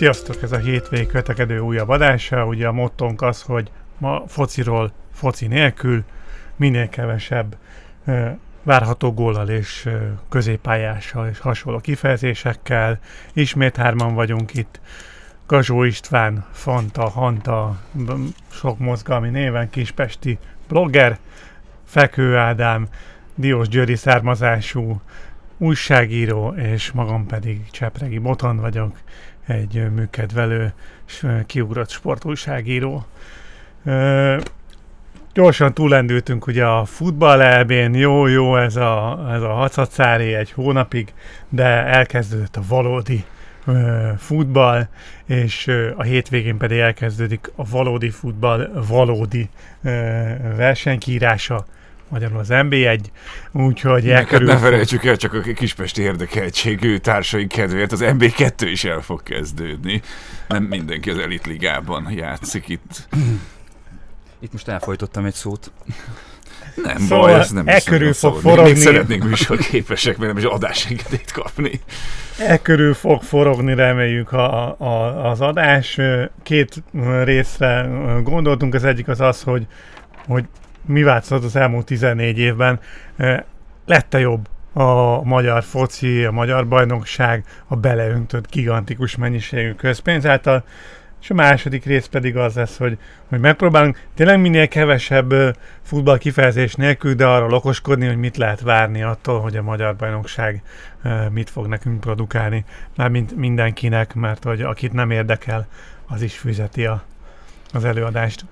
Sziasztok, ez a hétvég kötekedő újabb adása. Ugye a mottónk az, hogy ma fociról foci nélkül minél kevesebb ö, várható góllal és ö, középpályással és hasonló kifejezésekkel. Ismét hárman vagyunk itt. Gazsó István, Fanta, Hanta, sok mozgalmi néven, kispesti blogger, Fekő Ádám, Diós Győri származású újságíró, és magam pedig Csepregi Boton vagyok, egy műkedvelő, kiugrott sportújságíró. Gyorsan túlendültünk ugye a futball elbén, jó, jó ez a, ez a hacacári egy hónapig, de elkezdődött a valódi futball, és a hétvégén pedig elkezdődik a valódi futball valódi versenykírása magyarul az MB1, úgyhogy elkerül... Ne felejtsük el, csak a kispesti érdekeltségű társaink kedvéért, az MB2 is el fog kezdődni. Nem mindenki az elitligában játszik itt. Itt most elfolytottam egy szót. Nem szóval baj, ez nem e körül fog forogni. Még szeretnénk képesek, mert nem is adásengedélyt kapni. E körül fog forogni, reméljük a, a, az adás. Két részre gondoltunk, az egyik az az, hogy, hogy mi változott az elmúlt 14 évben? Lette jobb a magyar foci, a magyar bajnokság a beleöntött gigantikus mennyiségű közpénz által, és a második rész pedig az lesz, hogy, hogy megpróbálunk tényleg minél kevesebb futball kifejezés nélkül, de arra okoskodni, hogy mit lehet várni attól, hogy a magyar bajnokság mit fog nekünk produkálni. Mármint mindenkinek, mert hogy akit nem érdekel, az is fizeti a, az előadást.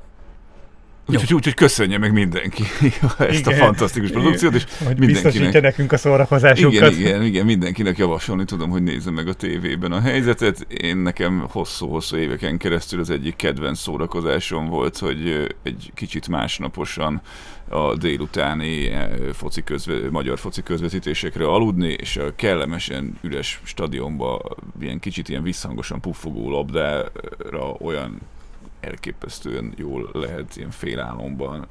Úgyhogy úgy, hogy köszönje meg mindenki ezt igen, a fantasztikus produkciót, és hogy mindenkinek... nekünk a szórakozásunkat. Igen, igen, igen, mindenkinek javasolni tudom, hogy nézze meg a tévében a helyzetet. Én nekem hosszú-hosszú éveken keresztül az egyik kedvenc szórakozásom volt, hogy egy kicsit másnaposan a délutáni foci közve, magyar foci közvetítésekre aludni, és a kellemesen üres stadionba ilyen kicsit ilyen visszhangosan puffogó labdára olyan elképesztően jól lehet ilyen félálomban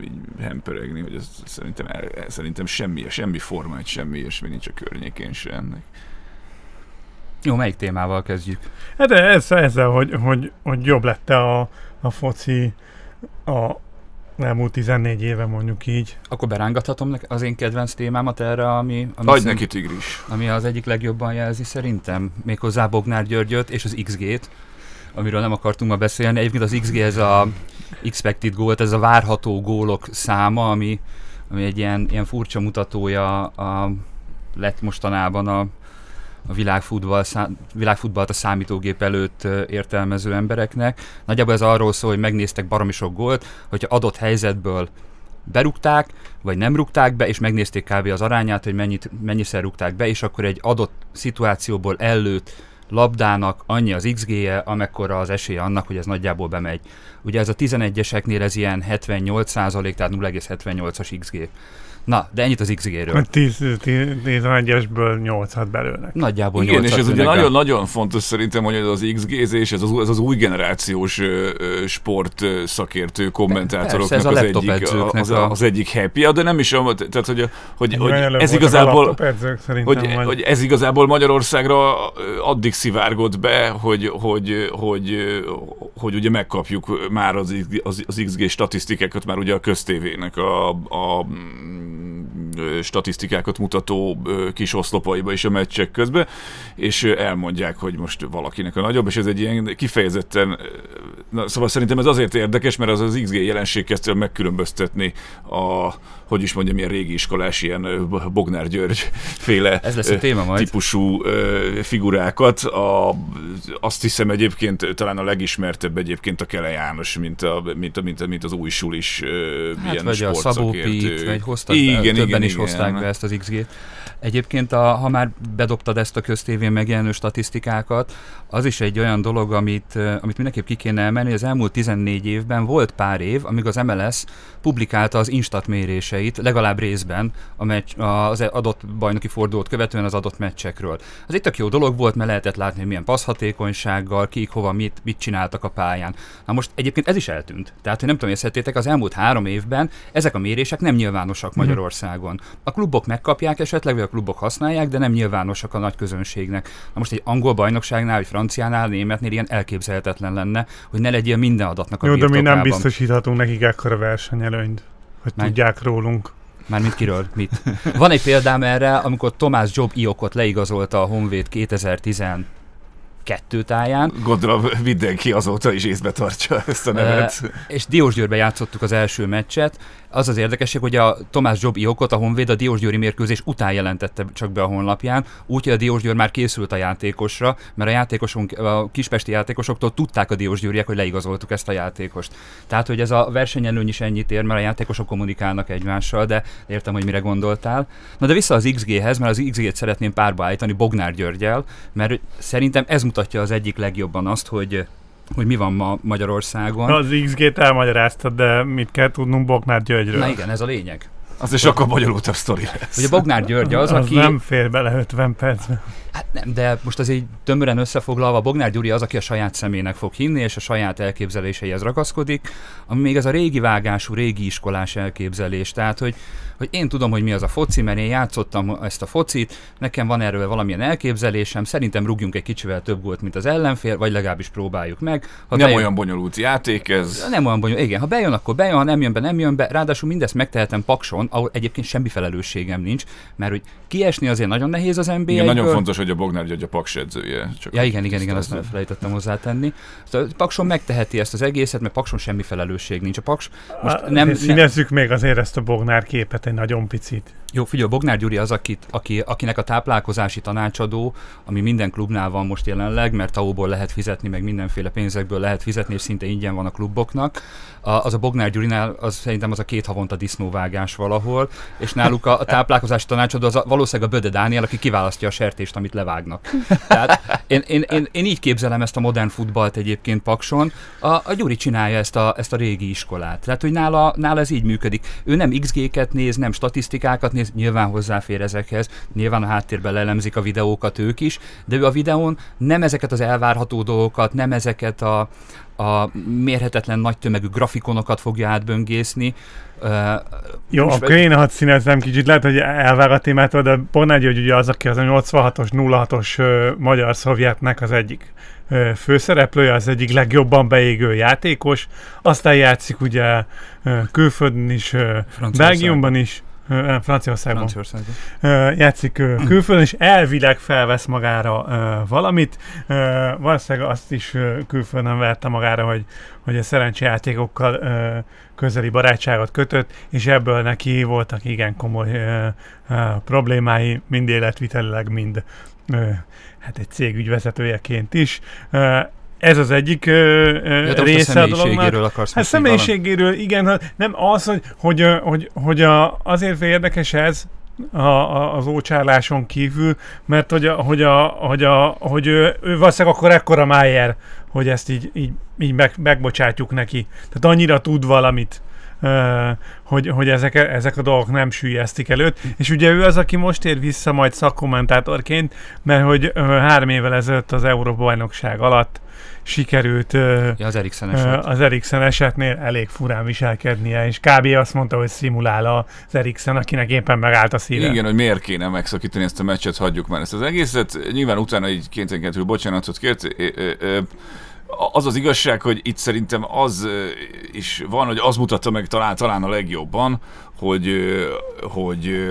így hemperegni, hogy ez szerintem, szerintem semmi, semmi formát, semmi ilyesmi nincs a környékén se ennek. Jó, melyik témával kezdjük? Hát ez, ezzel, hogy, hogy, hogy jobb lett a, a foci a elmúlt 14 éve mondjuk így. Akkor berángathatom az én kedvenc témámat erre, ami... ami Adj neki tigris. Ami az egyik legjobban jelzi szerintem, méghozzá Bognár Györgyöt és az XG-t amiről nem akartunk ma beszélni. Egyébként az XG, ez a expected goal, ez a várható gólok száma, ami, ami egy ilyen, ilyen furcsa mutatója a, lett mostanában a, a világfutball, világfutballt a számítógép előtt értelmező embereknek. Nagyjából ez arról szól, hogy megnéztek baromi sok gólt, hogyha adott helyzetből berúgták, vagy nem rúgták be, és megnézték kb. az arányát, hogy mennyit, mennyiszer rúgták be, és akkor egy adott szituációból előtt labdának annyi az XG-je, amekkora az esélye annak, hogy ez nagyjából bemegy. Ugye ez a 11-eseknél ez ilyen 78 százalék, tehát 0,78-as XG. Na, de ennyit az XG-ről. 11-esből 8-at belőlnek. Nagyjából Igen, és ez ugye nagyon-nagyon fontos szerintem, hogy ez az XG-zés, ez az, ez az új generációs sport szakértő kommentátoroknak Persze, az, egyik, az, a... az egyik happy de nem is, tehát hogy, hogy, hogy ez igazából hogy, hogy ez igazából Magyarországra addig szivárgott be, hogy, hogy, hogy, hogy ugye megkapjuk már az, az, az XG statisztikákat már ugye a köztévének a, a statisztikákat mutató kis oszlopaiba is a meccsek közben, és elmondják, hogy most valakinek a nagyobb, és ez egy ilyen kifejezetten, na, szóval szerintem ez azért érdekes, mert az az XG jelenség kezdte megkülönböztetni a, hogy is mondjam, ilyen régi iskolás, ilyen Bognár György féle ez lesz a téma majd. típusú figurákat. A, azt hiszem egyébként talán a legismertebb egyébként a Kele János, mint, a, mint, a, mint, a, mint az új sulis hát ilyen vagy a Szabó Pít, vagy hoztak igen, igen, is hozták be ezt az XG-t. Egyébként, a, ha már bedobtad ezt a köztévén megjelenő statisztikákat, az is egy olyan dolog, amit, amit mindenképp ki kéne emelni. Az elmúlt 14 évben volt pár év, amíg az MLS publikálta az instat méréseit, legalább részben a meccs, az adott bajnoki fordulót követően az adott meccsekről. Az egy tök jó dolog volt, mert lehetett látni, hogy milyen passzhatékonysággal, kik hova mit, mit csináltak a pályán. Na most egyébként ez is eltűnt. Tehát, hogy nem tudom, érzettétek, az elmúlt három évben ezek a mérések nem nyilvánosak mhm. Magyarországon. A klubok megkapják esetleg, vagy a klubok használják, de nem nyilvánosak a nagy közönségnek. Na most egy angol bajnokságnál, vagy franciánál, németnél ilyen elképzelhetetlen lenne, hogy ne legyél minden adatnak a Jó, de mi nem biztosíthatunk nekik ekkora versenyelőnyt, hogy Menj. tudják rólunk. Mármint kiről? Mit? Van egy példám erre, amikor Tomás Job Iokot leigazolta a Honvéd 2012 táján, Gondolom mindenki azóta is észbe tartja ezt a nevet. és Diósgyőrbe játszottuk az első meccset. Az az érdekesség, hogy a Tomás Job Iokot a Honvéd a Diósgyőri mérkőzés után jelentette csak be a honlapján, úgyhogy a Diósgyőr már készült a játékosra, mert a játékosunk, a kispesti játékosoktól tudták a Diósgyőriek, hogy leigazoltuk ezt a játékost. Tehát, hogy ez a versenyelőny is ennyit ér, mert a játékosok kommunikálnak egymással, de értem, hogy mire gondoltál. Na de vissza az XG-hez, mert az XG-t szeretném párba állítani Bognár Györgyel, mert szerintem ez mutatja az egyik legjobban azt, hogy hogy mi van ma Magyarországon. Az XG-t elmagyaráztad, de mit kell tudnunk Boknár Györgyről? Na igen, ez a lényeg. Az is sokkal bonyolultabb sztori lesz. Hogy a Bognár György az, az aki... nem fér bele 50 percben. Hát nem, de most azért tömören összefoglalva, Bognár Gyuri az, aki a saját személynek fog hinni, és a saját elképzeléseihez ragaszkodik, ami még ez a régi vágású, régi iskolás elképzelés. Tehát, hogy, hogy én tudom, hogy mi az a foci, mert én játszottam ezt a focit, nekem van erről valamilyen elképzelésem, szerintem rúgjunk egy kicsivel több gólt, mint az ellenfél, vagy legalábbis próbáljuk meg. Ha Nem bejön- olyan bonyolult játék ez. nem olyan bonyolult. Igen, ha bejön, akkor bejön, ha nem jön be, nem jön be. Ráadásul mindezt megtehetem Pakson, ahol egyébként semmi felelősségem nincs, mert hogy kiesni azért nagyon nehéz az nba Igen, nagyon fontos, hogy a Bognár György a Paks edzője. Csak Ja, igen, igen, igen, azt tisztázzuk. elfelejtettem hozzátenni. Szóval Pakson megteheti ezt az egészet, mert Pakson semmi felelősség nincs. A Paks most Á, nem, nem, Színezzük még azért ezt a Bognár képet egy nagyon picit. jó, figyelj, Bognár Gyuri az, akit, aki, akinek a táplálkozási tanácsadó, ami minden klubnál van most jelenleg, mert tau lehet fizetni, meg mindenféle pénzekből lehet fizetni, és szinte ingyen van a kluboknak. A, az a Bognár Gyurinál, az szerintem az a két havonta disznóvágás valahol, és náluk a, a táplálkozási tanácsadó az a, valószínűleg a Böde Dániel, aki kiválasztja a sertést, amit levágnak. Tehát én, én, én, én így képzelem ezt a modern futballt egyébként Pakson. A, a Gyuri csinálja ezt a, ezt a régi iskolát. Tehát, hogy nála, nála ez így működik. Ő nem XG-ket néz, nem statisztikákat néz, nyilván hozzáfér ezekhez, nyilván a háttérben lelemzik a videókat ők is, de ő a videón nem ezeket az elvárható dolgokat, nem ezeket a, a mérhetetlen nagy tömegű grafikonokat fogja átböngészni. Uh, Jó, akkor én hadd színezzem kicsit, lehet, hogy elvág a témától, de György ugye az, aki az a 86-os, 06-os ö, magyar szovjetnek az egyik ö, főszereplője, az egyik legjobban beégő játékos. Aztán játszik ugye ö, külföldön is, Franciaországban. Belgiumban is, nem, Franciaországban. Franciaországban. Játszik külföldön, és elvileg felvesz magára valamit. Valószínűleg azt is külföldön verte magára, hogy, hogy a szerencsejátékokkal közeli barátságot kötött, és ebből neki voltak igen komoly problémái, mind életvitelileg, mind hát egy cég ügyvezetőjeként is. Ez az egyik ö, ö, Ja, része a dolognak. személyiségéről akarsz Hát így valami- személyiségéről, igen, hát nem az, hogy, hogy, hogy, hogy a, azért érdekes ez, a, a, az ócsárláson kívül, mert hogy, a, hogy, a, hogy, a, hogy ő, ő valószínűleg akkor ekkora Májer, hogy ezt így, így, így meg, megbocsátjuk neki. Tehát annyira tud valamit, hogy, hogy ezek, ezek a dolgok nem süllyesztik előtt. És ugye ő az, aki most ér vissza majd szakkommentátorként, mert hogy három évvel ezelőtt az Európa-bajnokság alatt sikerült Ja, az Eriksen Ö, eset. az Eriksen esetnél elég furán viselkednie, és kb. azt mondta, hogy szimulál az Eriksen, akinek éppen megállt a szíve. Igen, hogy miért kéne megszakítani ezt a meccset, hagyjuk már ezt az egészet. Nyilván utána így kénytelenkentül bocsánatot kért. Az az igazság, hogy itt szerintem az is van, hogy az mutatta meg talán, talán a legjobban, hogy, hogy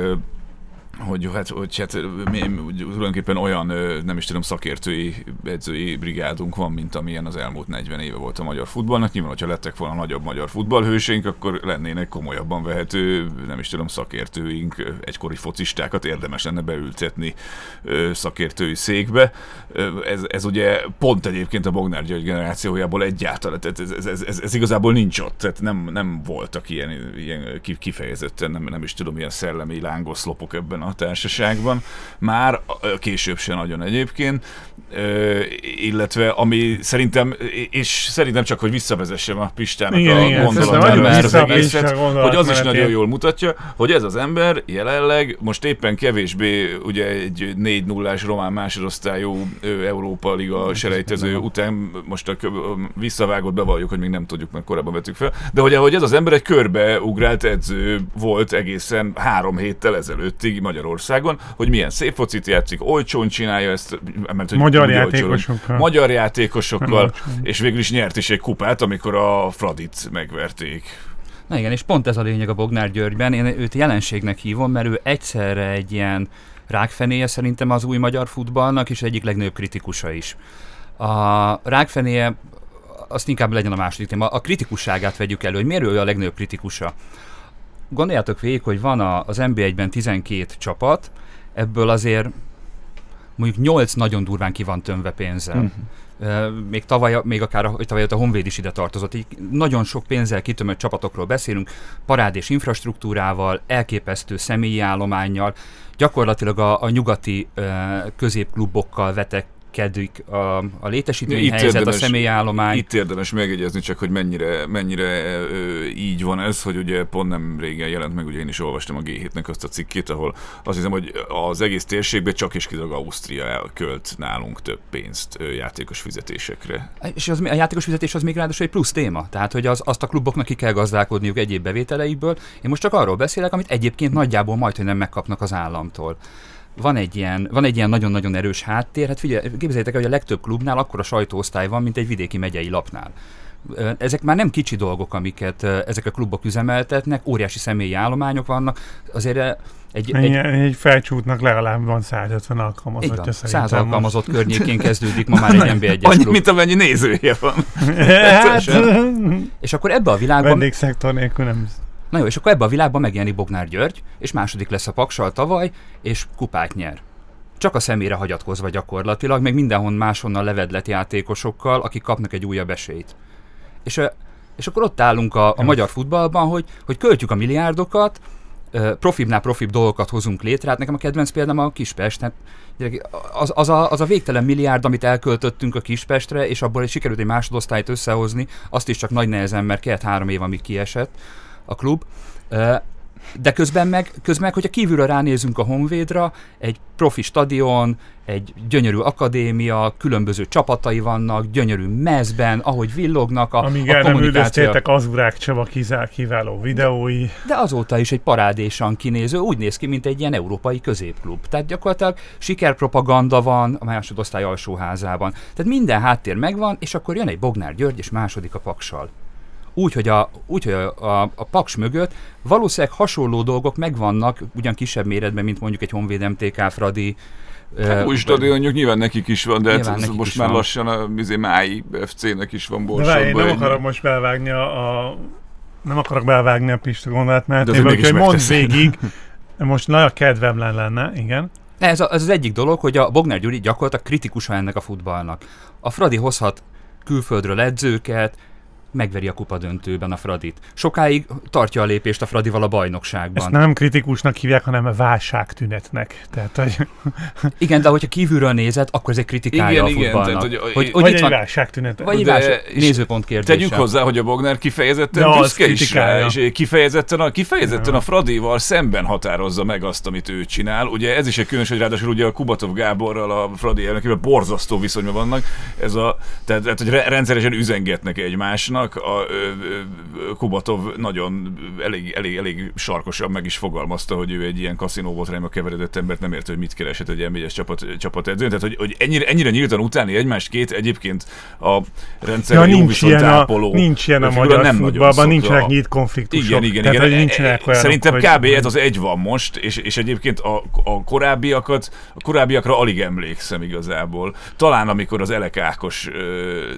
hogy hát, hogy hát mi, tulajdonképpen olyan, nem is tudom, szakértői, edzői brigádunk van, mint amilyen az elmúlt 40 éve volt a magyar futballnak. Nyilván, hogyha lettek volna nagyobb magyar futballhőseink, akkor lennének komolyabban vehető, nem is tudom, szakértőink, egykori focistákat érdemes lenne beültetni szakértői székbe. Ez, ez ugye pont egyébként a Bognár György generációjából egyáltalán, tehát ez, ez, ez, ez, ez igazából nincs ott, tehát nem, nem voltak ilyen, ilyen ki- kifejezetten, nem, nem is tudom, ilyen szellemi lángoszlopok ebben ebben a társaságban. Már később se nagyon egyébként. Illetve ami szerintem, és szerintem csak, hogy visszavezessem a Pistának Igen, a igen, gondolatát, az egészet, hogy az is nagyon jól mutatja, hogy ez az ember jelenleg most éppen kevésbé ugye egy 4 0 román másodosztályú Európa Liga selejtező után most a visszavágott bevalljuk, hogy még nem tudjuk, mert korábban vettük fel, de hogy, hogy ez az ember egy körbeugrált edző volt egészen három héttel ezelőttig Magyarországon, hogy milyen szép focit játszik, olcsón csinálja ezt, mert hogy Magyar játékosokkal. Magyar játékosokkal, és végül is nyert is egy kupát, amikor a Fradit megverték. Na igen, és pont ez a lényeg a Bognár Györgyben. Én őt jelenségnek hívom, mert ő egyszerre egy ilyen rákfenéje szerintem az új magyar futballnak, és egyik legnagyobb kritikusa is. A rákfenéje, azt inkább legyen a második téma, a kritikusságát vegyük elő, hogy miért ő a legnagyobb kritikusa. Gondoljátok végig, hogy van a, az NB1-ben 12 csapat, ebből azért mondjuk 8 nagyon durván ki van tömve pénzzel. Mhm. Ö, még tavaly, még akár hogy tavaly a Honvéd is ide tartozott. Így nagyon sok pénzzel kitömött csapatokról beszélünk, parád és infrastruktúrával, elképesztő személyi állományjal, gyakorlatilag a, a nyugati ö, középklubokkal vetekedik a, a létesítményhelyzet, a érdemes- személyállomány. Itt érdemes megjegyezni csak, hogy mennyire, mennyire ö, így van ez, hogy ugye pont nem régen jelent meg, ugye én is olvastam a G7-nek azt a cikkét, ahol azt hiszem, hogy az egész térségben csak és kizárólag Ausztria költ nálunk több pénzt ö, játékos fizetésekre. És az, a játékos fizetés az még ráadásul egy plusz téma. Tehát, hogy az, azt a kluboknak ki kell gazdálkodniuk egyéb bevételeikből. Én most csak arról beszélek, amit egyébként nagyjából majd, hogy nem megkapnak az államtól. Van egy, ilyen, van egy ilyen nagyon-nagyon erős háttér. Hát figyelj, képzeljétek el, hogy a legtöbb klubnál akkora sajtóosztály van, mint egy vidéki megyei lapnál. Ezek már nem kicsi dolgok, amiket ezek a klubok üzemeltetnek, óriási személyi állományok vannak. Azért egy, egy, Egy, felcsútnak legalább van 150 alkalmazottja igen, szerintem. száz alkalmazott környékén kezdődik ma már egy NB1-es Annyi, klub. mint amennyi nézője van. Hát, És akkor ebbe a világban vendégszektor nélkül nem. Na jó, és akkor ebben a világban megjelenik Bognár György, és második lesz a Paksal tavaly, és kupát nyer. Csak a személyre hagyatkozva gyakorlatilag, meg mindenhon máshonnan levedlet játékosokkal, akik kapnak egy újabb esélyt. És, és akkor ott állunk a, a magyar futballban, hogy, hogy költjük a milliárdokat, profibnál profibb dolgokat hozunk létre. Hát nekem a kedvenc példám a Kispest. Hát, az, az, a, az a végtelen milliárd, amit elköltöttünk a Kispestre, és abból sikerült egy másodosztályt összehozni, azt is csak nagy nehezen, mert kellett három év, amíg kiesett a klub. De közben meg, közben meg, hogyha kívülről ránézünk a Honvédra, egy profi stadion, egy gyönyörű akadémia, különböző csapatai vannak, gyönyörű mezben, ahogy villognak a, Amíg a el nem üldöztétek Azurák Csaba kizár, kiváló videói. De azóta is egy parádésan kinéző, úgy néz ki, mint egy ilyen európai középklub. Tehát gyakorlatilag sikerpropaganda van a másodosztály alsóházában. Tehát minden háttér megvan, és akkor jön egy Bognár György, és második a paksal. Úgy, hogy a, úgy, hogy a, a, a paks mögött valószínűleg hasonló dolgok megvannak, ugyan kisebb méretben, mint mondjuk egy Honvéd MTK Fradi. Hát új stadionjuk nyilván nekik is van, de hát most is már van. lassan a izé, Mái FC-nek is van De várj, én Borsodban. nem akarok most belvágni a, a nem akarok belvágni a Pista gondolat, mert De azért én mégis hogy mondd végig, most nagy a kedvem lenne, igen. Ez, a, ez az egyik dolog, hogy a Bognár Gyuri gyakorlatilag kritikusa ennek a futballnak. A Fradi hozhat külföldről edzőket, megveri a kupa döntőben a Fradit. Sokáig tartja a lépést a Fradival a bajnokságban. Ezt nem kritikusnak hívják, hanem válságtünetnek. Tehát, hogy, Igen, de hogyha kívülről nézed, akkor ez egy kritikája Igen, a igen, futballnak. tehát, hogy- hogy, hogy vagy egy van, válságtünet. vagy egy De- válság, nézőpont kérdése. Tegyük hozzá, hogy a Bognár kifejezetten De az büszke is rá, és kifejezetten a, kifejezetten a Fradival szemben határozza meg azt, amit ő csinál. Ugye ez is egy különös, hogy ráadásul ugye a Kubatov Gáborral, a Fradi elnökével borzasztó viszonyban vannak. Ez a, tehát, tehát hogy re- rendszeresen üzengetnek egymásnak. A, ö, ö, Kubatov nagyon elég, elég, elég sarkosan meg is fogalmazta, hogy ő egy ilyen kaszinóbotrányba keveredett embert nem érte, hogy mit keresett egy NB1-es csapat, csapatedzőn. Tehát, hogy, hogy ennyire, ennyire nyíltan utáni egymást két egyébként a rendszer Ja, nincs ilyen, a, nincs ilyen a figura magyar nem futballban, nincsenek nyílt konfliktusok. Igen, igen, Tehát, igen. hogy E- nincsenek e- olyanok, Szerintem hogy, kb. ez az egy van most, és, és egyébként a, a korábbiakat, a korábbiakra alig emlékszem igazából. Talán amikor az Elek Ákos ö,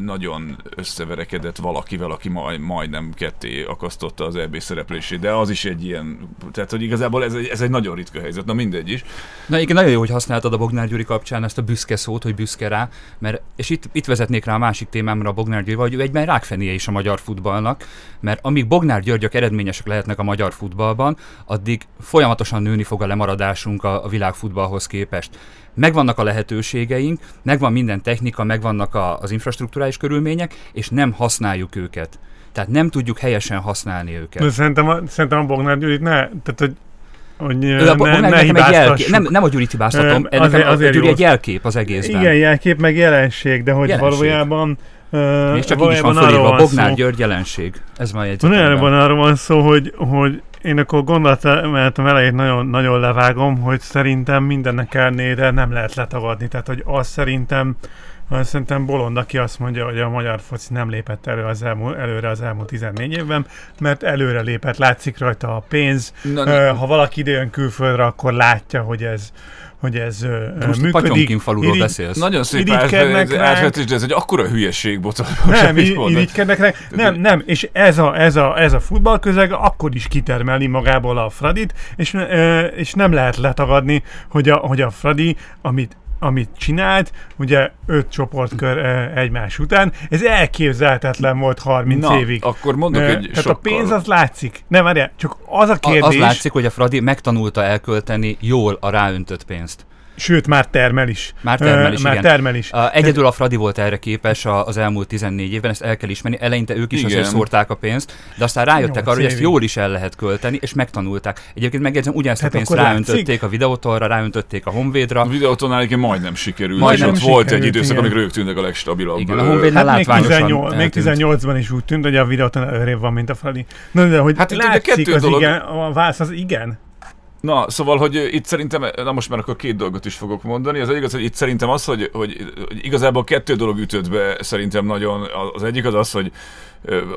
nagyon összeverekedett emelkedett valakivel, aki majd, majdnem ketté akasztotta az EB szereplését, de az is egy ilyen, tehát hogy igazából ez egy, ez egy nagyon ritka helyzet, na mindegy is. Na igen, nagyon jó, hogy használtad a Bognár Gyuri kapcsán ezt a büszke szót, hogy büszke rá, mert, és itt, itt vezetnék rá a másik témámra a Bognár Gyuri, hogy ő egyben rákfenéje is a magyar futballnak, mert amíg Bognár Györgyök eredményesek lehetnek a magyar futballban, addig folyamatosan nőni fog a lemaradásunk a, a világfutballhoz képest. Megvannak a lehetőségeink, megvan minden technika, megvannak a, az infrastruktúrális körülmények, és nem használjuk őket. Tehát nem tudjuk helyesen használni őket. De szerintem a, szerintem a Bognár Gyurit ne, tehát hogy hogy Ő a ne, ne egy jelkép, nem, nem a Gyurit hibáztatom, nekem azért- a, azért a Gyuri egy jelkép az egészben. Igen, jelkép, meg jelenség, de hogy Jelenség. valójában ö, És csak így is van fölírva, van Bognár szó- György jelenség. Ez van jegyzetemben. Valójában arról van szó, hogy, hogy én akkor gondolatom elejét nagyon, nagyon levágom, hogy szerintem mindennek ellenére nem lehet letagadni. Tehát, hogy azt szerintem azt szerintem bolond, aki azt mondja, hogy a magyar foci nem lépett elő az elmúlt, előre az elmúlt 14 évben, mert előre lépett, látszik rajta a pénz. Na, ha valaki idejön külföldre, akkor látja, hogy ez, hogy ez Most a működik. Faluról Irigy- beszélsz. nagyon szép átvetés, de ez egy akkora hülyeség, bocsánat. Nem, irigykednek rá. Nem, nem, és ez a, ez a, ez a futballközeg akkor is kitermeli magából a Fradit, és, és nem lehet letagadni, hogy a, hogy a Fradi, amit amit csinált, ugye öt csoportkör ö, egymás után, ez elképzelhetetlen volt 30 Na, évig. akkor mondok Ö, egy Tehát a sokkal... pénz az látszik. Nem, várjál, csak az a A- kérdés, Az látszik, hogy a Fradi megtanulta elkölteni jól a ráöntött pénzt. Sőt, már termel is. Már termel is, Már igen. termel is. A, egyedül a Fradi volt erre képes a- az elmúlt 14 évben, ezt el kell ismerni. Eleinte ők is Igen. azért szórták a pénzt, de aztán rájöttek arra, hogy ezt jól is el lehet költeni, és megtanulták. Egyébként megjegyzem, ugyanezt a pénzt ráöntötték látszik. a videótolra, ráöntötték a Honvédra. A videótonál egyébként majdnem sikerült, Majdnem és ott volt egy időszak, igen. amikor ők tűntek a legstabilabb. Igen, a ö, Honvéd- Hát még, látványosan 18, még eltűnt. 18-ban is úgy tűnt, hogy a videóton előrébb van, mint a Fradi. Na, de hogy Hát látszik kettő az dolog- igen, a válasz az igen. Na, szóval, hogy itt szerintem, na most már akkor két dolgot is fogok mondani. Az egyik az, hogy itt szerintem az, hogy, hogy, hogy igazából kettő dolog ütött be szerintem nagyon. Az egyik az az, hogy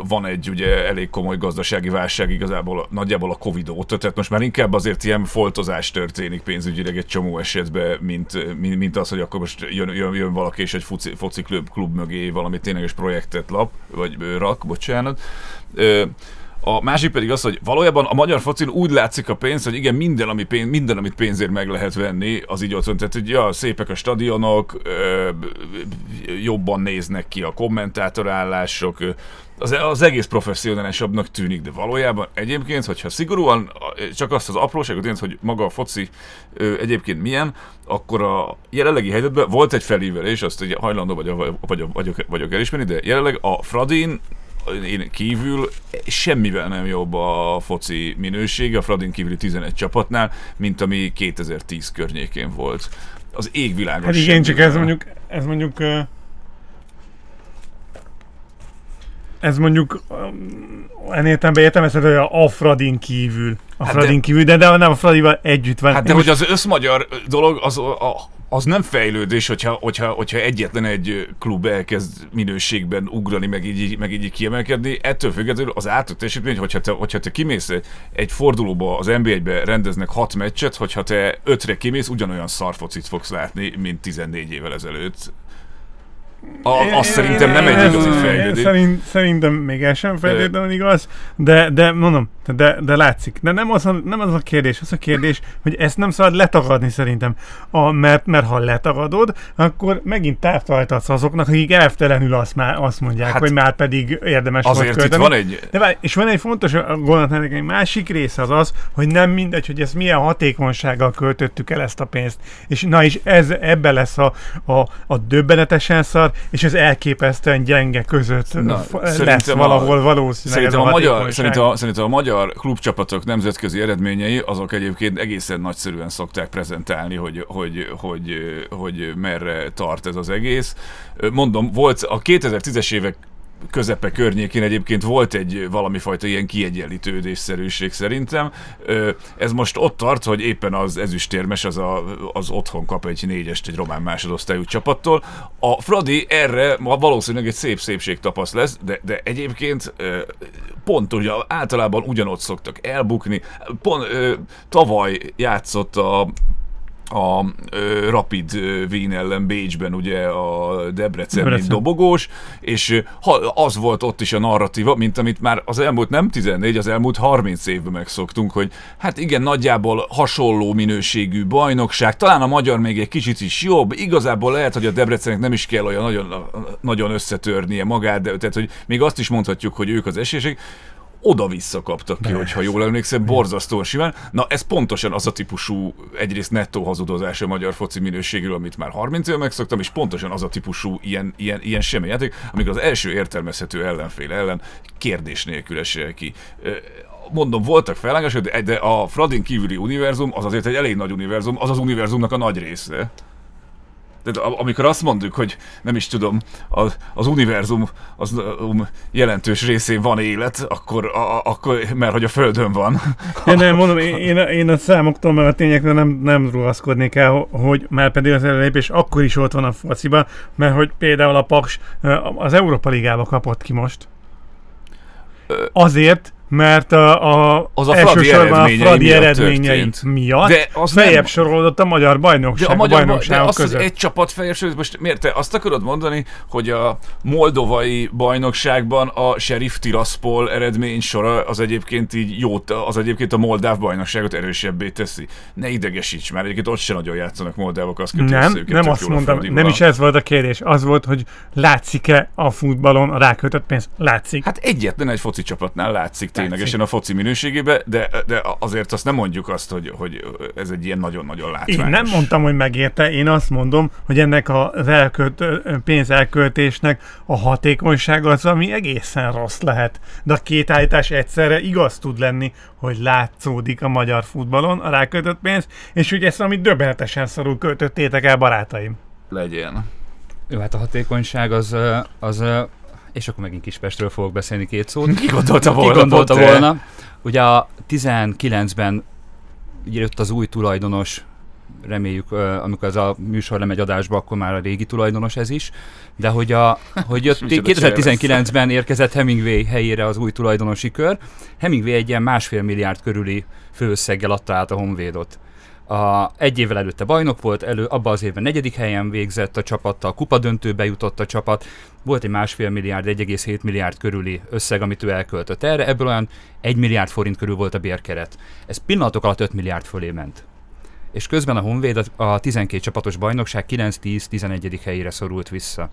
van egy ugye elég komoly gazdasági válság igazából nagyjából a Covid óta, tehát most már inkább azért ilyen foltozás történik pénzügyileg egy csomó esetben, mint, mint, mint az, hogy akkor most jön, jön, jön valaki és egy foci, foci klub, klub mögé valami tényleges projektet lap, vagy rak, bocsánat. Ö, a másik pedig az, hogy valójában a magyar focin úgy látszik a pénz, hogy igen, minden, ami pénz, minden amit pénzért meg lehet venni, az így ott van. Tehát, hogy ja, szépek a stadionok, jobban néznek ki a kommentátorállások, az, az egész professzionálisabbnak tűnik, de valójában egyébként, hogyha szigorúan csak azt az apróságot néz, hogy maga a foci ö, egyébként milyen, akkor a jelenlegi helyzetben volt egy felívelés, azt ugye hajlandó vagy, vagy, vagyok, vagyok elismerni, de jelenleg a Fradin én kívül semmivel nem jobb a foci minősége a Fradin kívüli 11 csapatnál, mint ami 2010 környékén volt. Az égvilágos Hát igen, csak ez mondjuk, ez mondjuk ez mondjuk ennél nem értelmezhet, hogy a, a Fradin kívül. A Hát Fradin de- kívül, de, de nem a Fradival együtt van. Hát de Én hogy az összmagyar dolog, az, a, az nem fejlődés, hogyha, hogyha, hogyha egyetlen egy klub elkezd minőségben ugrani, meg így, meg így kiemelkedni. Ettől függetlenül az átlag teljesítmény, hogyha te, hogyha te kimész egy fordulóba, az NBA-be rendeznek hat meccset, hogyha te ötre kimész, ugyanolyan szarfocit fogsz látni, mint 14 évvel ezelőtt. A, azt szerintem nem egy igazi fejlődés. Szerint, szerintem még ez sem feltétlenül igaz, de, de mondom, de, de látszik. De nem az, a, nem az a kérdés, az a kérdés, hogy ezt nem szabad letagadni szerintem. A, mert, mert ha letagadod, akkor megint tártaltatsz azoknak, akik elvtelenül azt, már, azt mondják, Hát hogy már pedig érdemes volt Azért itt költeni. van egy... De várj, és van egy fontos gondolatnak, egy másik része az az, hogy nem mindegy, hogy ezt milyen hatékonysággal költöttük el ezt a pénzt. És na és ez, ebbe lesz a, a, a döbbenetesen szar, és az elképesztően gyenge között Na, lesz szerintem a- valahol valószínűleg Szerintem ez a, magyar, szerintem, a, szerintem a magyar klubcsapatok nemzetközi eredményei azok egyébként egészen nagyszerűen szokták prezentálni, hogy, hogy, hogy, hogy merre tart ez az egész. Mondom, volt a 2010-es évek közepe környékén egyébként volt egy valami fajta ilyen kiegyenlítődésszerűség szerintem. Ez most ott tart, hogy éppen az ezüstérmes az, a, az otthon kap egy négyest egy román másodosztályú csapattól. A Fradi erre ma valószínűleg egy szép szépség tapaszt lesz, de, de egyébként pont ugye általában ugyanott szoktak elbukni. Pont tavaly játszott a a ö, Rapid Wien ellen Bécsben ugye a Debrecen, mint Debrecen. dobogós, és ha, az volt ott is a narratíva, mint amit már az elmúlt nem 14, az elmúlt 30 évben megszoktunk, hogy hát igen, nagyjából hasonló minőségű bajnokság, talán a magyar még egy kicsit is jobb, igazából lehet, hogy a Debrecennek nem is kell olyan nagyon, nagyon összetörnie magát, de tehát, hogy még azt is mondhatjuk, hogy ők az esélyesek, oda-vissza kaptak ki, hogyha jól emlékszem, borzasztóan simán. Na ez pontosan az a típusú egyrészt nettó hazudozás a magyar foci minőségről, amit már 30 éve megszoktam, és pontosan az a típusú ilyen, ilyen, ilyen semmi játék, amikor az első értelmezhető ellenfél ellen kérdés nélkül esel ki. Mondom, voltak fellángások, de, de a Fradin kívüli univerzum az azért egy elég nagy univerzum, az az univerzumnak a nagy része. A- amikor azt mondjuk, hogy nem is tudom, az, az univerzum az um, jelentős részén van élet, akkor, a, akkor mert hogy a Földön van. Én nem mondom, én, én, a számoktól, meg a tényekről nem, nem rugaszkodnék el, hogy már pedig az előlépés akkor is ott van a fociban, mert hogy például a Paks az Európa Ligába kapott ki most. Azért, mert a, a, Az a Fradi a Fradi miatt eredményei történt. miatt De az feljebb nem- sorolódott a magyar bajnokság, De a magyar de bajnokságok az, az között. egy csapat fejes, most miért te azt akarod mondani, hogy a moldovai bajnokságban a Sheriff Tiraspol eredmény sora az egyébként így jót, az egyébként a moldáv bajnokságot erősebbé teszi. Ne idegesíts már, egyébként ott se nagyon játszanak moldávok, azt köti össze Nem, őket nem azt a mondtam, nem is ez volt a kérdés. Az volt, hogy látszik-e a futballon a rákötött pénz? Látszik. Hát egyetlen egy foci csapatnál látszik ténylegesen a foci minőségébe, de, de azért azt nem mondjuk azt, hogy, hogy ez egy ilyen nagyon-nagyon látványos. Én nem mondtam, hogy megérte, én azt mondom, hogy ennek az elkölt, ö, pénz elköltésnek a hatékonysága az, ami egészen rossz lehet. De a két állítás egyszerre igaz tud lenni, hogy látszódik a magyar futballon a ráköltött pénz, és ugye ezt, amit döbbenetesen szarul költöttétek el, barátaim. Legyen. Jó, hát a hatékonyság az, az és akkor megint Kispestről fogok beszélni két szót. Ki gondolta volna? Ki gondolta volna? Ugye a 19-ben ugye jött az új tulajdonos, reméljük, amikor ez a műsor lemegy adásba, akkor már a régi tulajdonos ez is, de hogy, a, hogy jött, Micsoda 2019-ben érkezett Hemingway helyére az új tulajdonosi kör. Hemingway egy ilyen másfél milliárd körüli főösszeggel adta át a Honvédot. A, egy évvel előtte bajnok volt, elő, abban az évben negyedik helyen végzett a csapattal, kupadöntőbe jutott a csapat, volt egy másfél milliárd, 1,7 milliárd körüli összeg, amit ő elköltött erre, ebből olyan 1 milliárd forint körül volt a bérkeret. Ez pillanatok alatt 5 milliárd fölé ment. És közben a Honvéd a- a 12 csapatos bajnokság 9-10-11. helyére szorult vissza.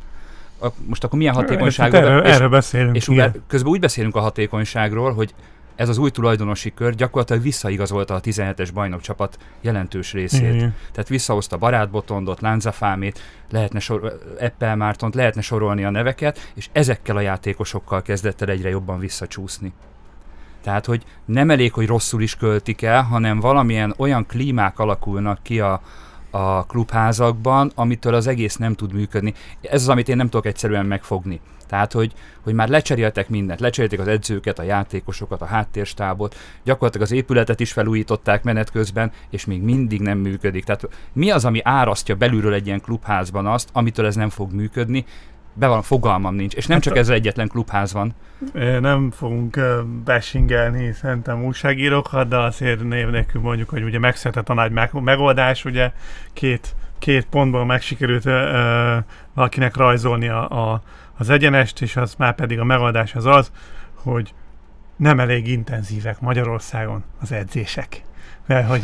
A, most akkor milyen Hát hatékonyságról... erről, és- erről beszélünk. és ugye közben úgy beszélünk a hatékonyságról, hogy ez az új tulajdonosi kör gyakorlatilag visszaigazolta a 17-es bajnokcsapat jelentős részét. Igen. Tehát visszahozta Barát Botondot, Lánzafámét, lehetne sor, Eppel Mártont, lehetne sorolni a neveket, és ezekkel a játékosokkal kezdett el egyre jobban visszacsúszni. Tehát, hogy nem elég, hogy rosszul is költik el, hanem valamilyen olyan klímák alakulnak ki a, a klubházakban, amitől az egész nem tud működni. Ez az, amit én nem tudok egyszerűen megfogni. Tehát, hogy, hogy már lecseréltek mindent, lecserélték az edzőket, a játékosokat, a háttérstábot, gyakorlatilag az épületet is felújították menet közben, és még mindig nem működik. Tehát mi az, ami árasztja belülről egy ilyen klubházban azt, amitől ez nem fog működni, be van, fogalmam nincs. És nem Hát csak a- ez egyetlen klubház van. Nem fogunk ö, besingelni szerintem újságírókat, de azért név nélkül mondjuk, hogy ugye megszületett a nagy meg- megoldás, ugye két, két pontból meg sikerült ö, ö, valakinek rajzolni a, a, az egyenest, és az már pedig a megoldás az az, hogy nem elég intenzívek Magyarországon az edzések. Mert hogy,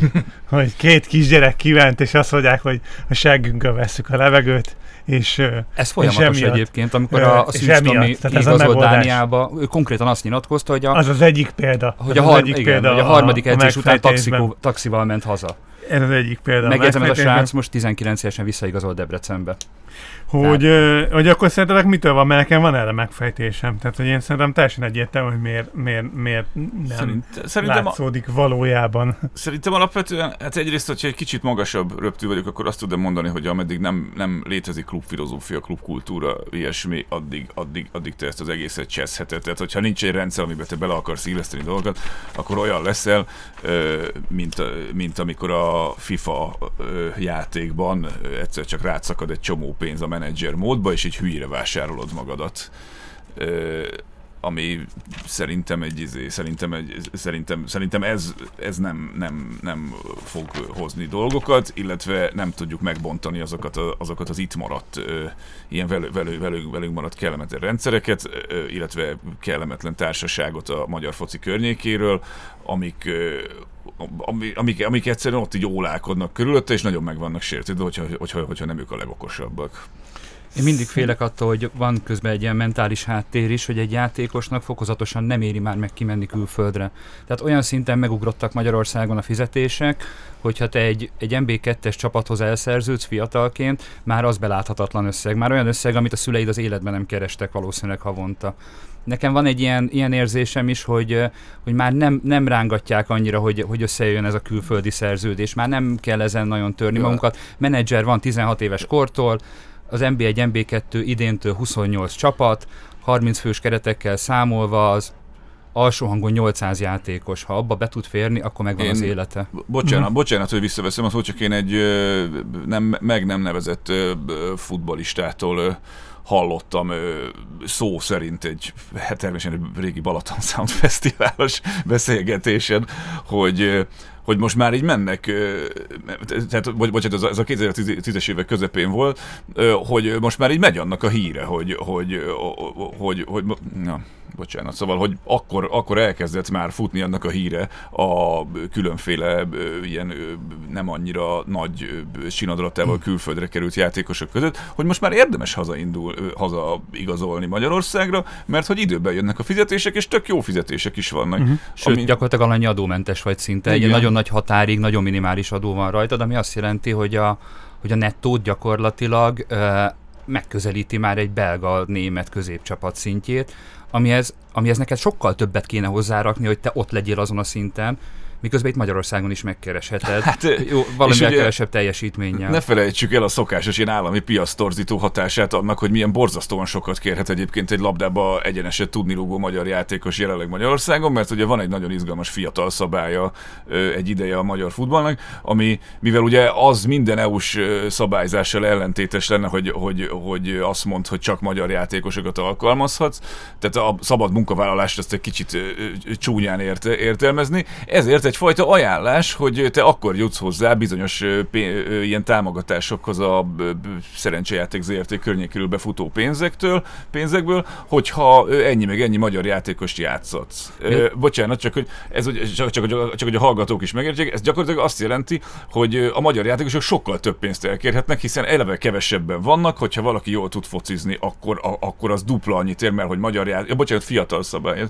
hogy két kisgyerek kiment, és azt mondják, hogy a seggünkön veszük a levegőt, és Ez folyamatos emiatt- egyébként, amikor a, a és Szűcs Tomi a igazolt. Dániába, ő konkrétan azt nyilatkozta, hogy a, az az egyik példa. hogy a, har- igen, példa hogy a harmadik a edzés után megfejtésben. taxikó, taxival ment haza. Ez az egyik példa. a Megjegyzem, ez a srác most 19 évesen visszaigazolt Debrecenbe. Hogy, ö, hogy akkor szerintetek mitől van, mert nekem van erre megfejtésem. Tehát, hogy én szerintem teljesen egyértelmű, hogy miért, miért, miért nem Szerint, szerintem, a, látszódik valójában. szerintem alapvetően, hát egyrészt, hogyha egy kicsit magasabb röptű vagyok, akkor azt tudom mondani, hogy ameddig nem, nem létezik klubfilozófia, klubkultúra, ilyesmi, addig, addig, addig te ezt az egészet cseszheted. Tehát, hogyha nincs egy rendszer, amiben te bele akarsz illeszteni dolgokat, akkor olyan leszel, mint, mint amikor a FIFA játékban egyszer csak rátszakad egy csomó pénz a menedzser módba, és így hülyére vásárolod magadat. Ö, ami szerintem egy, izé, szerintem, egy, szerintem, szerintem ez, ez nem, nem, nem fog hozni dolgokat, illetve nem tudjuk megbontani azokat, a, azokat az itt maradt, ö, ilyen velő, velő, velünk, velünk maradt kellemetlen rendszereket, ö, illetve kellemetlen társaságot a magyar foci környékéről, amik, ö, amik, amik egyszerűen ott így ólálkodnak körülötte, és nagyon meg vannak sértődve, hogyha, hogyha, hogyha nem ők a legokosabbak. Én mindig félek attól, hogy van közben egy ilyen mentális háttér is, hogy egy játékosnak fokozatosan nem éri már meg kimenni külföldre. Tehát olyan szinten megugrottak Magyarországon a fizetések, hogyha te egy, egy MB2-es csapathoz elszerződsz fiatalként, már az beláthatatlan összeg. Már olyan összeg, amit a szüleid az életben nem kerestek valószínűleg havonta. Nekem van egy ilyen, ilyen érzésem is, hogy, hogy már nem, nem rángatják annyira, hogy, hogy összejön ez a külföldi szerződés. Már nem kell ezen nagyon törni ja. magunkat. Menedzser van 16 éves kortól, az NB1, NB2 idéntől 28 csapat, 30 fős keretekkel számolva az alsó hangon 800 játékos. Ha abba be tud férni, akkor megvan én, az élete. Bocsánat, hmm. bocsánat, hogy visszaveszem, az, hogy csak én egy nem, meg nem nevezett futbolistától hallottam szó szerint egy hát természetesen egy régi Balaton Sound Fesztiválos beszélgetésen, hogy hogy most már így mennek, tehát, vagy, bocsánat, ez a 2010-es évek közepén volt, hogy most már így megy annak a híre, hogy, hogy, hogy, hogy, hogy na, bocsánat, szóval, hogy akkor, akkor elkezdett már futni annak a híre a különféle ilyen nem annyira nagy sinadratával hm. külföldre került játékosok között, hogy most már érdemes hazaindul, haza igazolni Magyarországra, mert hogy időben jönnek a fizetések, és tök jó fizetések is vannak. Uh-huh. Sőt, ami... gyakorlatilag annyi adómentes vagy szinte. Igen. Egy nagyon nagy határig, nagyon minimális adó van rajtad, ami azt jelenti, hogy a, hogy a nettót gyakorlatilag megközelíti már egy belga-német középcsapat szintjét, amihez, amihez neked sokkal többet kéne hozzárakni, hogy te ott legyél azon a szinten, miközben itt Magyarországon is megkeresheted. Hát, Jó, valamivel kevesebb teljesítménnyel. Ne felejtsük el a szokásos ilyen állami piasztorzító hatását annak, hogy milyen borzasztóan sokat kérhet egyébként egy labdába egyeneset tudni rúgó magyar játékos jelenleg Magyarországon, mert ugye van egy nagyon izgalmas fiatal szabálya egy ideje a magyar futballnak, ami, mivel ugye az minden EU-s szabályzással ellentétes lenne, hogy, hogy, hogy azt mond, hogy csak magyar játékosokat alkalmazhatsz, tehát a szabad munkavállalást ezt egy kicsit csúnyán érte, értelmezni, ezért egyfajta ajánlás, hogy te akkor jutsz hozzá bizonyos ilyen támogatásokhoz a szerencsejáték ZRT környékéről befutó pénzektől, pénzekből, hogyha ennyi meg ennyi magyar játékost játszatsz. Bocsánat, csak hogy, ez, csak, csak, csak, csak hogy a hallgatók is megértsék, ez gyakorlatilag azt jelenti, hogy a magyar játékosok sokkal több pénzt elkérhetnek, hiszen eleve kevesebben vannak, hogyha valaki jól tud focizni, akkor, a, akkor az dupla annyit ér, mert hogy magyar játékos, bocsánat, fiatal szabály,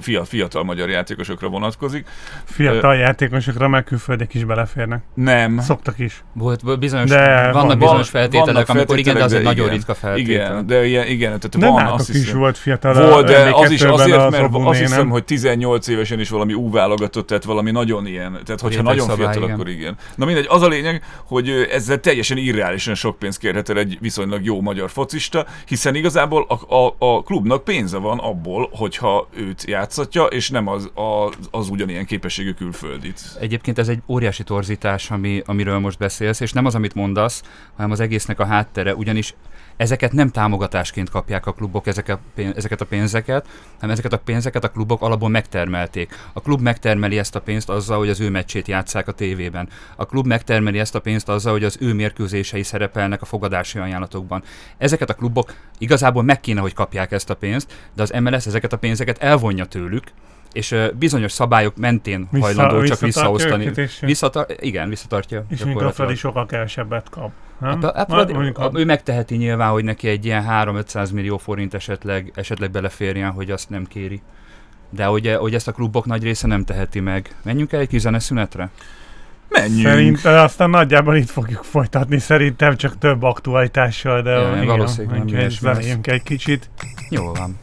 fiatal, fiatal magyar játékosokra vonatkozik. Fiatal fiatal játékosokra meg külföldiek is beleférnek. Nem. Szoktak is. Volt bizonyos, de vannak bizonyos feltételek, vannak amikor igen, de az egy igen, nagyon ritka feltétel. Igen, de igen, igen tehát de van, azt is volt fiatal. Volt, de az is azért, mert azt hiszem, hogy 18 évesen is valami U válogatott, tehát valami nagyon ilyen, tehát hogyha nagyon szabály, fiatal, igen. akkor igen. Na mindegy, az a lényeg, hogy ezzel teljesen irreálisan sok pénzt kérhet el egy viszonylag jó magyar focista, hiszen igazából a, a, a klubnak pénze van abból, hogyha őt játszatja, és nem az, az, az ugyanilyen képességű külföldit. Egyébként ez egy óriási torzítás, ami, amiről most beszélsz, és nem az, amit mondasz, hanem az egésznek a háttere, ugyanis ezeket nem támogatásként kapják a klubok ezeket, ezeket a pénzeket, hanem ezeket a pénzeket a klubok alapból megtermelték. A klub megtermeli ezt a pénzt azzal, hogy az ő meccsét játszák a tévében. A klub megtermeli ezt a pénzt azzal, hogy az ő mérkőzései szerepelnek a fogadási ajánlatokban. Ezeket a klubok igazából meg kéne, hogy kapják ezt a pénzt, de az MLS ezeket a pénzeket elvonja tőlük, és bizonyos szabályok mentén Vissza, hajlandó csak visszaosztani. Visszatar- igen, visszatartja. És mint a Freddy sokkal kevesebbet kap. Nem? A, a Freddy, a, ő megteheti nyilván, hogy neki egy ilyen 3-500 millió forint esetleg, esetleg beleférjen, hogy azt nem kéri. De hogy, hogy ezt a klubok nagy része nem teheti meg. Menjünk el egy kis szünetre? Menjünk. Szerintem aztán nagyjából itt fogjuk folytatni, szerintem csak több aktualitással, de ja, igen, valószínűleg nem egy kicsit. Jó van.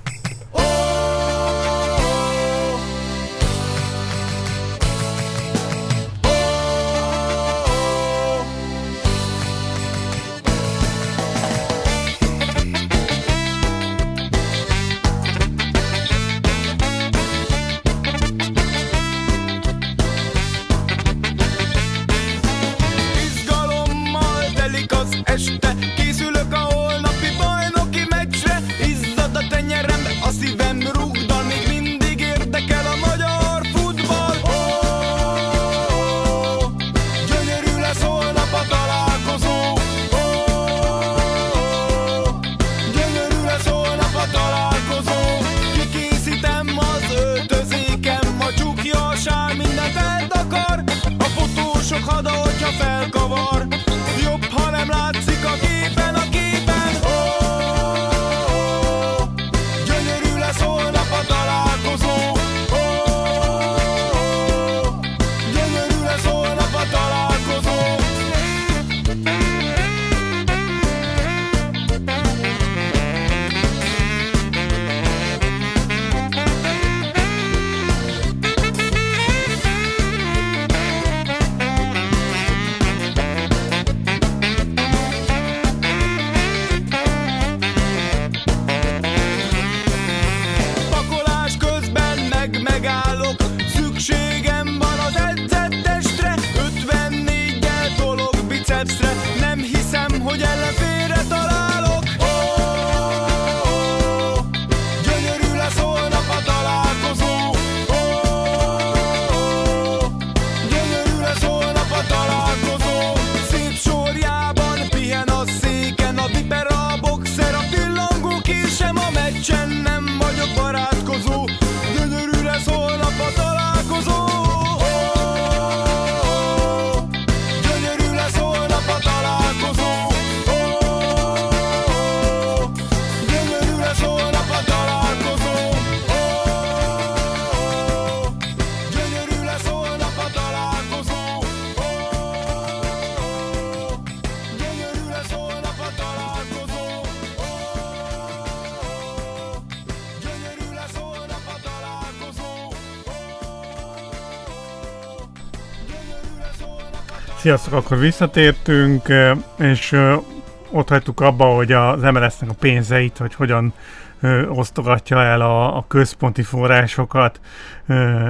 Sziasztok, akkor visszatértünk, és ott hagytuk abba, hogy az MLS-nek a pénzeit, hogy hogyan osztogatja el a, a központi forrásokat.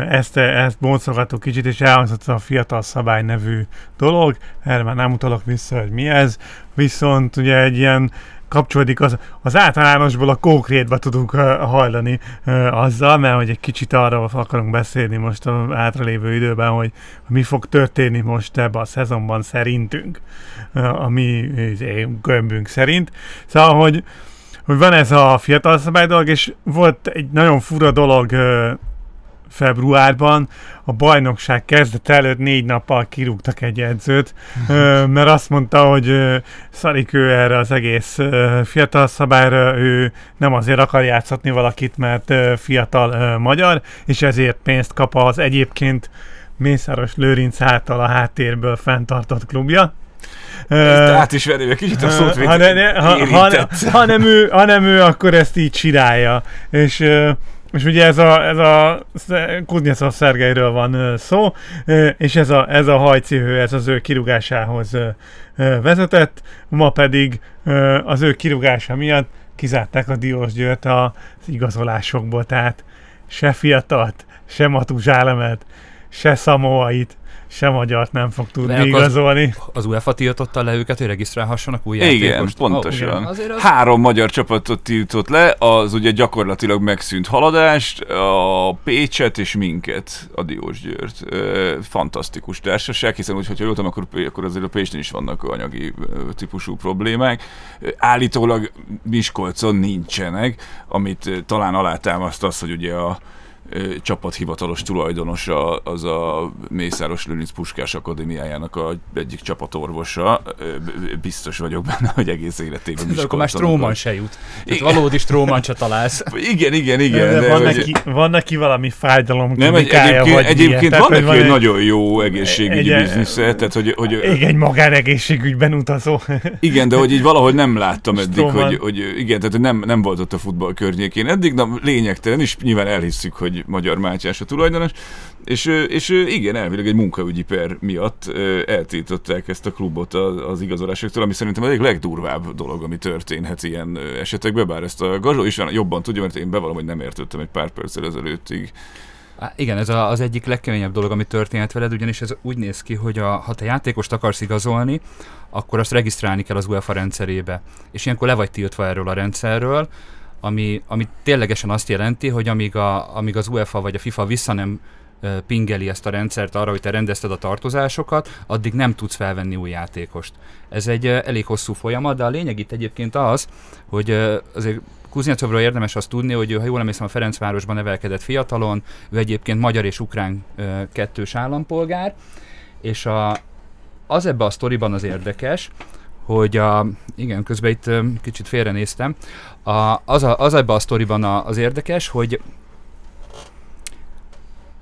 Ezt, ezt boncolgató kicsit, és elhangzott a Fiatal Szabály nevű dolog. Erre már nem utalok vissza, hogy mi ez. Viszont ugye egy ilyen kapcsolódik az, az általánosból a konkrétba tudunk hajlani azzal, mert hogy egy kicsit arra akarunk beszélni most a hátralévő időben, hogy, mi fog történni most ebben a szezonban szerintünk, a mi gömbünk szerint. Szóval, hogy, hogy van ez a fiatal szabály dolog, és volt egy nagyon fura dolog februárban a bajnokság kezdet előtt négy nappal kirúgtak egy edzőt, mert azt mondta, hogy szarik ő erre az egész fiatal szabályra, ő nem azért akar játszatni valakit, mert fiatal magyar, és ezért pénzt kap az egyébként Mészáros Lőrinc által a háttérből fenntartott klubja. Ezt át is egy kicsit a szót, ha, ne, ha, ha, ha, nem ő, ha nem ő, akkor ezt így csinálja. És és ugye ez a, ez a Kuznetsov Szergeiről van szó, és ez a, ez a hajcihő, ez az ő kirúgásához vezetett, ma pedig az ő kirúgása miatt kizárták a Diós Győrt az igazolásokból, tehát se fiatalt, se Matuzsálemet, se Samoait, se magyart nem fog tudni De igazolni. Az, az UEFA tiltotta le őket, hogy regisztrálhassanak új Igen, játékost. pontosan. Oh, igen. Az... Három magyar csapatot tiltott le, az ugye gyakorlatilag megszűnt haladást, a Pécset és minket, a Diós Győrt. Fantasztikus társaság, hiszen úgy, hogyha jól tudom, akkor, akkor azért a Pécsnél is vannak anyagi típusú problémák. Állítólag Miskolcon nincsenek, amit talán alátámaszt az, hogy ugye a csapat hivatalos tulajdonosa az a Mészáros Lőrinc Puskás Akadémiájának a egyik csapatorvosa. Biztos vagyok benne, hogy egész életében is. Akkor már Stróman se jut. Tehát valódi Stróman se találsz. Igen, igen, igen. De, de van, neki, van neki valami fájdalom nem, egy, egyébként, vagy egyébként van neki egy nagyon jó egészségügyi egy, biznisze, tehát hogy, hogy... Igen, egy magánegészségügyben utazó. Igen, de hogy így valahogy nem láttam eddig, hogy, hogy igen, tehát nem, nem volt ott a futball környékén eddig, de lényegtelen, és nyilván elhisszük, hogy Magyar Mátyás a tulajdonos, és, és igen, elvileg egy munkaügyi per miatt eltiltották ezt a klubot az igazolásoktól, ami szerintem a legdurvább dolog, ami történhet ilyen esetekben, bár ezt a Gazsó is jobban tudja, mert én bevallom, hogy nem értettem egy pár perccel ezelőttig. Igen, ez az egyik legkeményebb dolog, ami történhet veled, ugyanis ez úgy néz ki, hogy a, ha te játékost akarsz igazolni, akkor azt regisztrálni kell az UEFA rendszerébe. És ilyenkor le vagy tiltva erről a rendszerről, ami, ami ténylegesen azt jelenti, hogy amíg, a, amíg az UEFA vagy a FIFA vissza nem pingeli ezt a rendszert arra, hogy te rendezted a tartozásokat, addig nem tudsz felvenni új játékost. Ez egy elég hosszú folyamat, de a lényeg itt egyébként az, hogy azért Kuznyacovról érdemes azt tudni, hogy ő, ha jól emlékszem, a Ferencvárosban nevelkedett fiatalon, ő egyébként magyar és ukrán kettős állampolgár, és a, az ebbe a sztoriban az érdekes, hogy a, igen, közben itt kicsit félrenéztem, a, az, a, az ebben a sztoriban az érdekes, hogy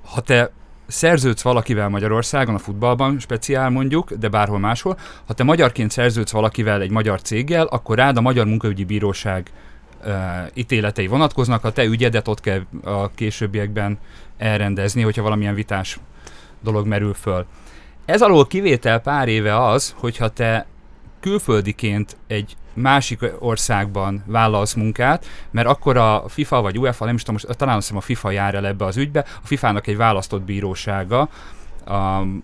ha te szerződsz valakivel Magyarországon, a futballban speciál mondjuk, de bárhol máshol, ha te magyarként szerződsz valakivel egy magyar céggel, akkor rád a Magyar Munkaügyi Bíróság uh, ítéletei vonatkoznak, a te ügyedet ott kell a későbbiekben elrendezni, hogyha valamilyen vitás dolog merül föl. Ez alól kivétel pár éve az, hogyha te külföldiként egy másik országban vállalsz munkát, mert akkor a FIFA vagy UEFA, nem is tudom, most, talán hiszem a FIFA jár el ebbe az ügybe, a FIFA-nak egy választott bírósága, um,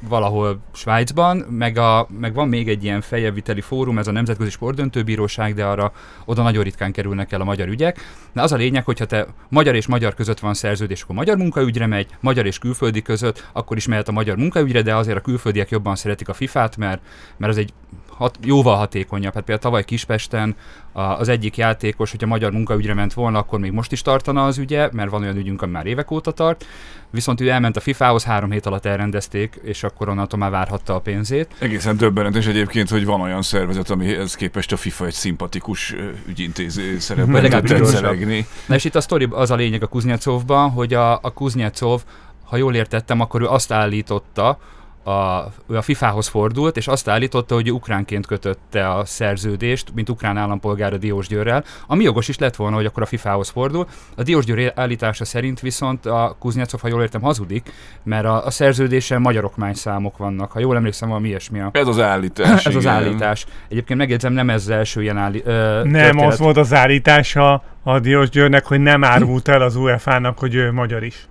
valahol Svájcban, meg, a, meg van még egy ilyen fejeviteli fórum, ez a Nemzetközi Sportdöntőbíróság, de arra oda nagyon ritkán kerülnek el a magyar ügyek. De az a lényeg, hogyha te magyar és magyar között van szerződés, akkor magyar munkaügyre megy, magyar és külföldi között, akkor is mehet a magyar munkaügyre, de azért a külföldiek jobban szeretik a FIFA-t, mert, mert az egy hat, jóval hatékonyabb. Hát például tavaly Kispesten az egyik játékos, hogyha magyar munkaügyre ment volna, akkor még most is tartana az ügye, mert van olyan ügyünk, ami már évek óta tart. Viszont ő elment a FIFA-hoz, három hét alatt elrendezték, és akkor onnantól már várhatta a pénzét. Egészen döbbenetes egyébként, hogy van olyan szervezet, amihez képest a FIFA egy szimpatikus ügyintéző szerepet tud Na és itt a sztori az a lényeg a Kuznyacovban, hogy a, a Kuznyacov, ha jól értettem, akkor ő azt állította, a, ő a FIFA-hoz fordult, és azt állította, hogy ukránként kötötte a szerződést, mint ukrán állampolgár a Diós Győrrel, ami jogos is lett volna, hogy akkor a FIFA-hoz fordul. A Diós Győr állítása szerint viszont a Kuznyacov, ha jól értem, hazudik, mert a, a szerződésen magyar okmányszámok vannak. Ha jól emlékszem, valami ilyesmi. A... Ez az állítás. Ez az állítás. Egyébként megjegyzem, nem ez az első ilyen állítás. Nem, történet. az volt az állítása a Diós Győrnek, hogy nem árult el az UEFA-nak, hogy ő magyar is.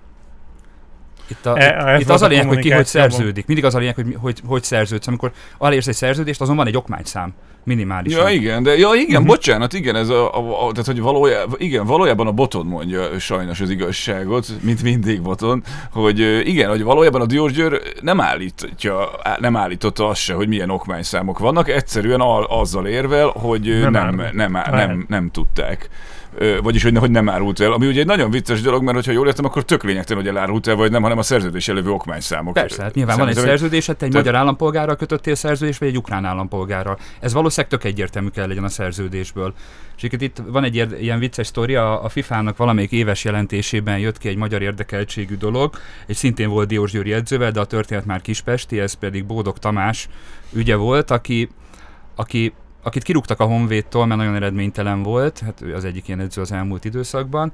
Itt, a, e, itt az a lényeg, hogy ki hogy szerződik. Mindig az a lényeg, hogy hogy, hogy szerződsz. Amikor alérsz egy szerződést, azon van egy okmányszám. Minimális. Ja, igen, de ja, igen, uh-huh. bocsánat, igen, ez a, a, a tehát, hogy valójában, igen, valójában a boton mondja sajnos az igazságot, mint mindig boton, hogy igen, hogy valójában a Diós Győr nem állítja, nem állította azt se, hogy milyen okmányszámok vannak, egyszerűen a, azzal érvel, hogy nem, nem, nem, nem, nem, nem, nem tudták vagyis hogy, hogy nem árult el, ami ugye egy nagyon vicces dolog, mert ha jól értem, akkor tök lényegtelen, hogy elárult el vagy nem, hanem a szerződés elő okmányszámok. Persze, hát nyilván van egy szerződés, hát egy Te... magyar állampolgárral kötöttél szerződés, vagy egy ukrán állampolgárral. Ez valószínűleg tök egyértelmű kell legyen a szerződésből. És itt van egy ilyen vicces sztori, a, FIFA-nak valamelyik éves jelentésében jött ki egy magyar érdekeltségű dolog, egy szintén volt Diós Győri edzővel, de a történet már Kispesti, ez pedig Bódog Tamás ügye volt, aki, aki akit kirúgtak a Honvédtól, mert nagyon eredménytelen volt, hát ő az egyik ilyen edző az elmúlt időszakban,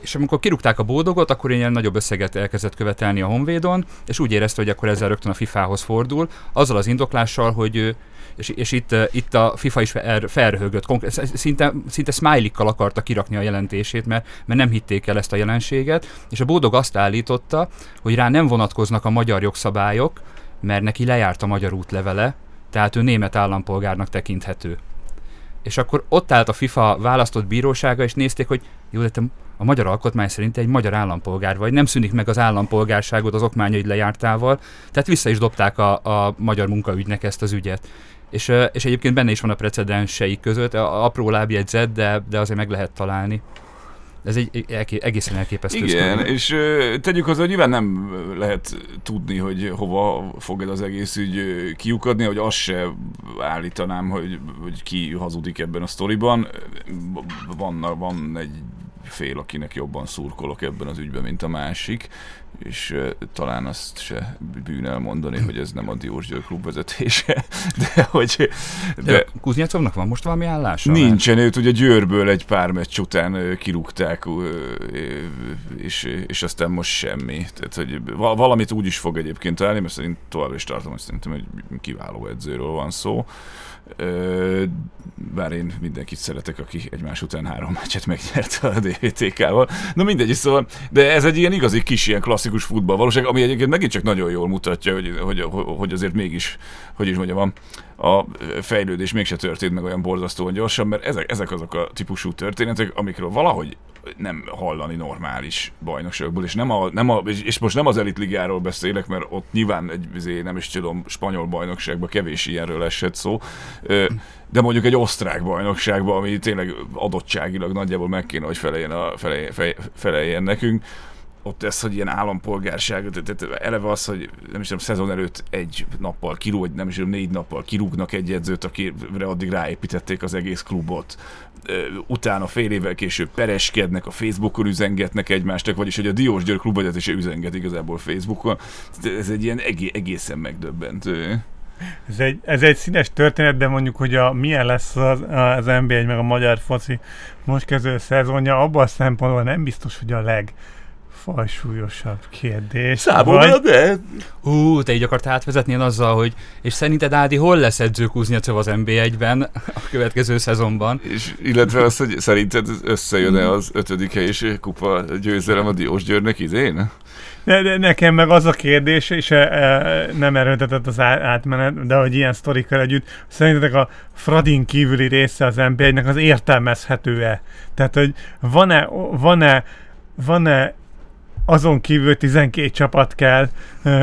és amikor kirúgták a bódogot, akkor ilyen nagyobb összeget elkezdett követelni a Honvédon, és úgy érezte, hogy akkor ezzel rögtön a FIFA-hoz fordul, azzal az indoklással, hogy és, és itt, itt a FIFA is fel, felröhögött, szinte, szinte smiley-kal akarta kirakni a jelentését, mert, mert nem hitték el ezt a jelenséget, és a bódog azt állította, hogy rá nem vonatkoznak a magyar jogszabályok, mert neki lejárt a magyar útlevele, tehát ő német állampolgárnak tekinthető. És akkor ott állt a FIFA választott bírósága, és nézték, hogy jó, de te a magyar alkotmány szerint egy magyar állampolgár vagy, nem szűnik meg az állampolgárságod az okmányaid lejártával, tehát vissza is dobták a, a magyar munkaügynek ezt az ügyet. És, és egyébként benne is van a precedenseik között, apró lábjegyzet, de, de azért meg lehet találni. Ez egy elké- egészen elképesztő Igen, sztori. és tegyük hozzá, hogy nyilván nem lehet tudni, hogy hova fog ez az egész ügy kiukadni, hogy azt se állítanám, hogy, hogy ki hazudik ebben a sztoriban. Van, van egy fél, akinek jobban szurkolok ebben az ügyben, mint a másik, és uh, talán azt se bűn elmondani, hogy ez nem a Diós Győr klub vezetése, de hogy... De, de Kuznyacovnak van most valami állása? Nincsen, őt ugye Győrből egy pár meccs után kirúgták, és, és aztán most semmi. Tehát, hogy valamit úgy is fog egyébként találni, mert szerint továbbra is tartom, hogy szerintem egy kiváló edzőről van szó bár én mindenkit szeretek, aki egymás után három meccset megnyerte a DVTK-val. Na mindegy, szóval, de ez egy ilyen igazi kis ilyen klasszikus futball ami egyébként megint csak nagyon jól mutatja, hogy, hogy, hogy azért mégis, hogy is mondjam, a fejlődés mégse történt meg olyan borzasztóan gyorsan, mert ezek, ezek azok a típusú történetek, amikről valahogy nem hallani normális bajnokságból, és, nem a, nem a, és most nem az elitligáról beszélek, mert ott nyilván egy, izé, nem is tudom, spanyol bajnokságban kevés ilyenről esett szó, de mondjuk egy osztrák bajnokságban, ami tényleg adottságilag nagyjából meg kéne, hogy feleljen, a, feleljen, feleljen nekünk, ott ez, hogy ilyen állampolgárság, tehát eleve az, hogy nem is tudom, szezon előtt egy nappal kirúg, nem is tudom, négy nappal kirúgnak egy edzőt, akire addig ráépítették az egész klubot. Utána fél évvel később pereskednek, a Facebookon üzengetnek egymástak, vagyis hogy a Diós György klubvezetése üzenget igazából Facebookon. Ez egy ilyen egészen megdöbbentő. Ez egy, ez egy színes történet, de mondjuk, hogy a, milyen lesz az, az NBA meg a magyar foci most kezdő szezonja, abban a szempontból nem biztos, hogy a leg fajsúlyosabb kérdés. Számomra, de... Hú, te így akart átvezetni azzal, hogy és szerinted Ádi hol lesz edző Kuznyacov az NB1-ben a következő szezonban? És illetve az, hogy szerinted összejön-e az ötödik és kupa győzelem a Diós Győrnek idén? De, de nekem meg az a kérdés, és e, e, nem erőltetett az átmenet, de hogy ilyen sztorikkal együtt, szerintetek a Fradin kívüli része az NB1-nek az értelmezhető-e? Tehát, hogy van-e, van-e, van-e azon kívül 12 csapat kell,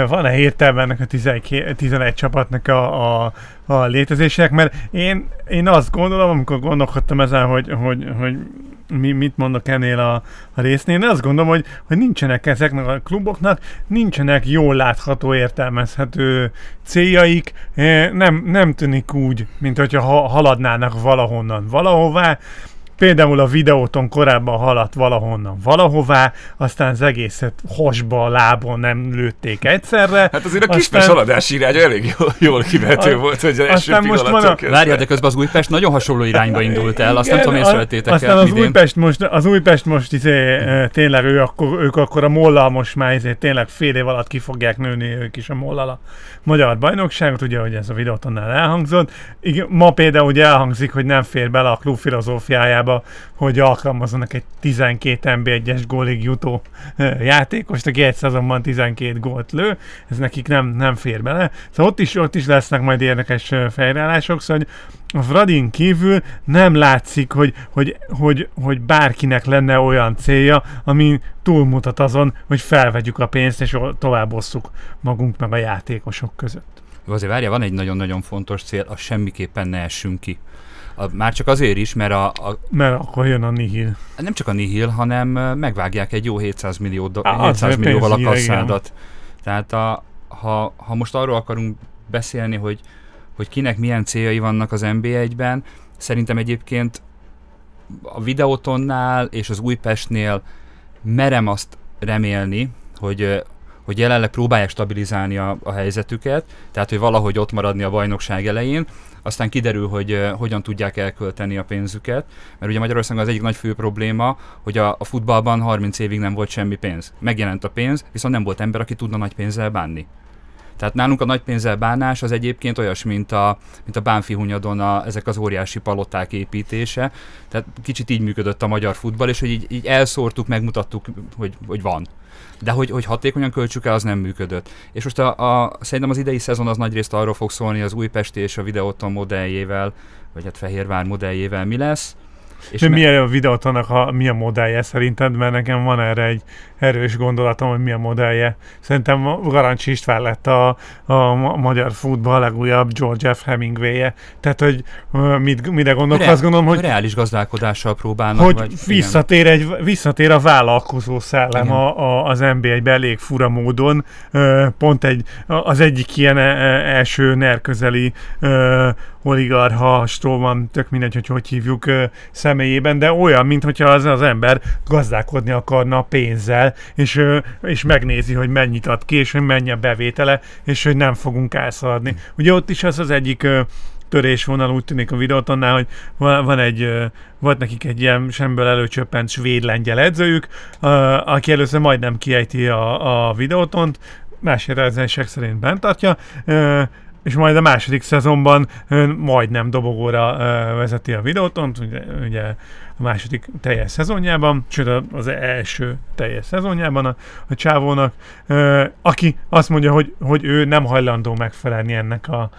van-e értelme ennek a 12, 11 csapatnak a, a, a létezések, mert én, én azt gondolom, amikor gondolkodtam ezen, hogy, hogy, hogy mi, mit mondok ennél a, a résznél, én azt gondolom, hogy, hogy nincsenek ezeknek a kluboknak, nincsenek jól látható, értelmezhető céljaik, nem, nem tűnik úgy, mint hogyha ha, haladnának valahonnan valahová, például a videóton korábban haladt valahonnan valahová, aztán az egészet hasba, lábon nem lőtték egyszerre. Hát azért a Kispest haladási irány elég jól, jól kivető A- volt, hogy az első aztán most van a-. Várjál, de közben az Újpest nagyon hasonló irányba indult el, azt nem Igen, tudom, a- észrevettétek Aztán el az idén. Újpest most, az Újpest most izé, eh, tényleg ő akkor, ők akkor a mollal most már izé, tényleg fél év alatt ki fogják nőni ők is a mollal a magyar bajnokságot, ugye, hogy ez a videót annál elhangzott. Igen, ma például ugye elhangzik, hogy nem fér bele a klub filozófiájába, hogy alkalmazzanak egy 12 NB1-es gólig jutó játékost, aki egy szezonban 12 gólt lő, ez nekik nem, nem fér bele. Szóval ott is, ott is lesznek majd érdekes fejreállások, szóval a Fradin kívül nem látszik, hogy, hogy, hogy, hogy bárkinek lenne olyan célja, ami túlmutat azon, hogy felvegyük a pénzt és tovább osszuk magunk meg a játékosok között. Azért várja, van egy nagyon-nagyon fontos cél, az semmiképpen ne essünk ki. A, már csak azért is, mert a, a, Mert akkor jön a nihil. nem csak a nihil, hanem megvágják egy jó 700 millió do- Á, az 700 millióval a kasszádat. Tehát a, ha, ha most arról akarunk beszélni, hogy, hogy kinek milyen céljai vannak az NB1-ben, szerintem egyébként a Videótonnál és az Újpestnél merem azt remélni, hogy, hogy jelenleg próbálják stabilizálni a, a helyzetüket, tehát hogy valahogy ott maradni a bajnokság elején, aztán kiderül, hogy hogyan tudják elkölteni a pénzüket, mert ugye Magyarországon az egyik nagy fő probléma, hogy a, a futballban 30 évig nem volt semmi pénz. Megjelent a pénz, viszont nem volt ember, aki tudna nagy pénzzel bánni. Tehát nálunk a nagy pénzzel bánás az egyébként olyas, mint a, mint a Bánfi Hunyadon a, ezek az óriási paloták építése. Tehát kicsit így működött a magyar futball, és hogy így, így elszórtuk, megmutattuk, hogy, hogy van. De hogy, hogy hatékonyan költsük el, az nem működött. És most a, a, szerintem az idei szezon az nagyrészt arról fog szólni az Újpesti és a Videóton modelljével, vagy hát Fehérvár modelljével mi lesz. És mi a videót annak, a, mi a modellje szerinted? Mert nekem van erre egy erős gondolatom, hogy mi a modellje. Szerintem Garancsi István lett a, a ma- magyar futball legújabb George F. Hemingway-je. Tehát, hogy mit, mire gondolok, Re- azt gondolom, hogy reális gazdálkodással próbálnak. hogy vagy, visszatér, egy, visszatér a vállalkozó szellem Igen. a, a, az NBA-be elég fura módon. Pont egy, az egyik ilyen e- e- első nerközeli ö, oligarha, Stroman, tök mindegy, hogy hogy hívjuk személyében, de olyan, mintha az az ember gazdálkodni akarna a és, és megnézi, hogy mennyit ad ki, és hogy mennyi a bevétele, és hogy nem fogunk elszaladni. Ugye ott is az az egyik törésvonal úgy tűnik a videót annál, hogy van, egy, volt nekik egy ilyen semből előcsöppent svéd-lengyel edzőjük, aki először majdnem kiejti a, a videótont, más érezések szerint bent tartja, és majd a második szezonban majdnem dobogóra vezeti a videótont, ugye, a második teljes szezonjában, sőt az első teljes szezonjában a, a csávónak, aki azt mondja, hogy, hogy ő nem hajlandó megfelelni ennek a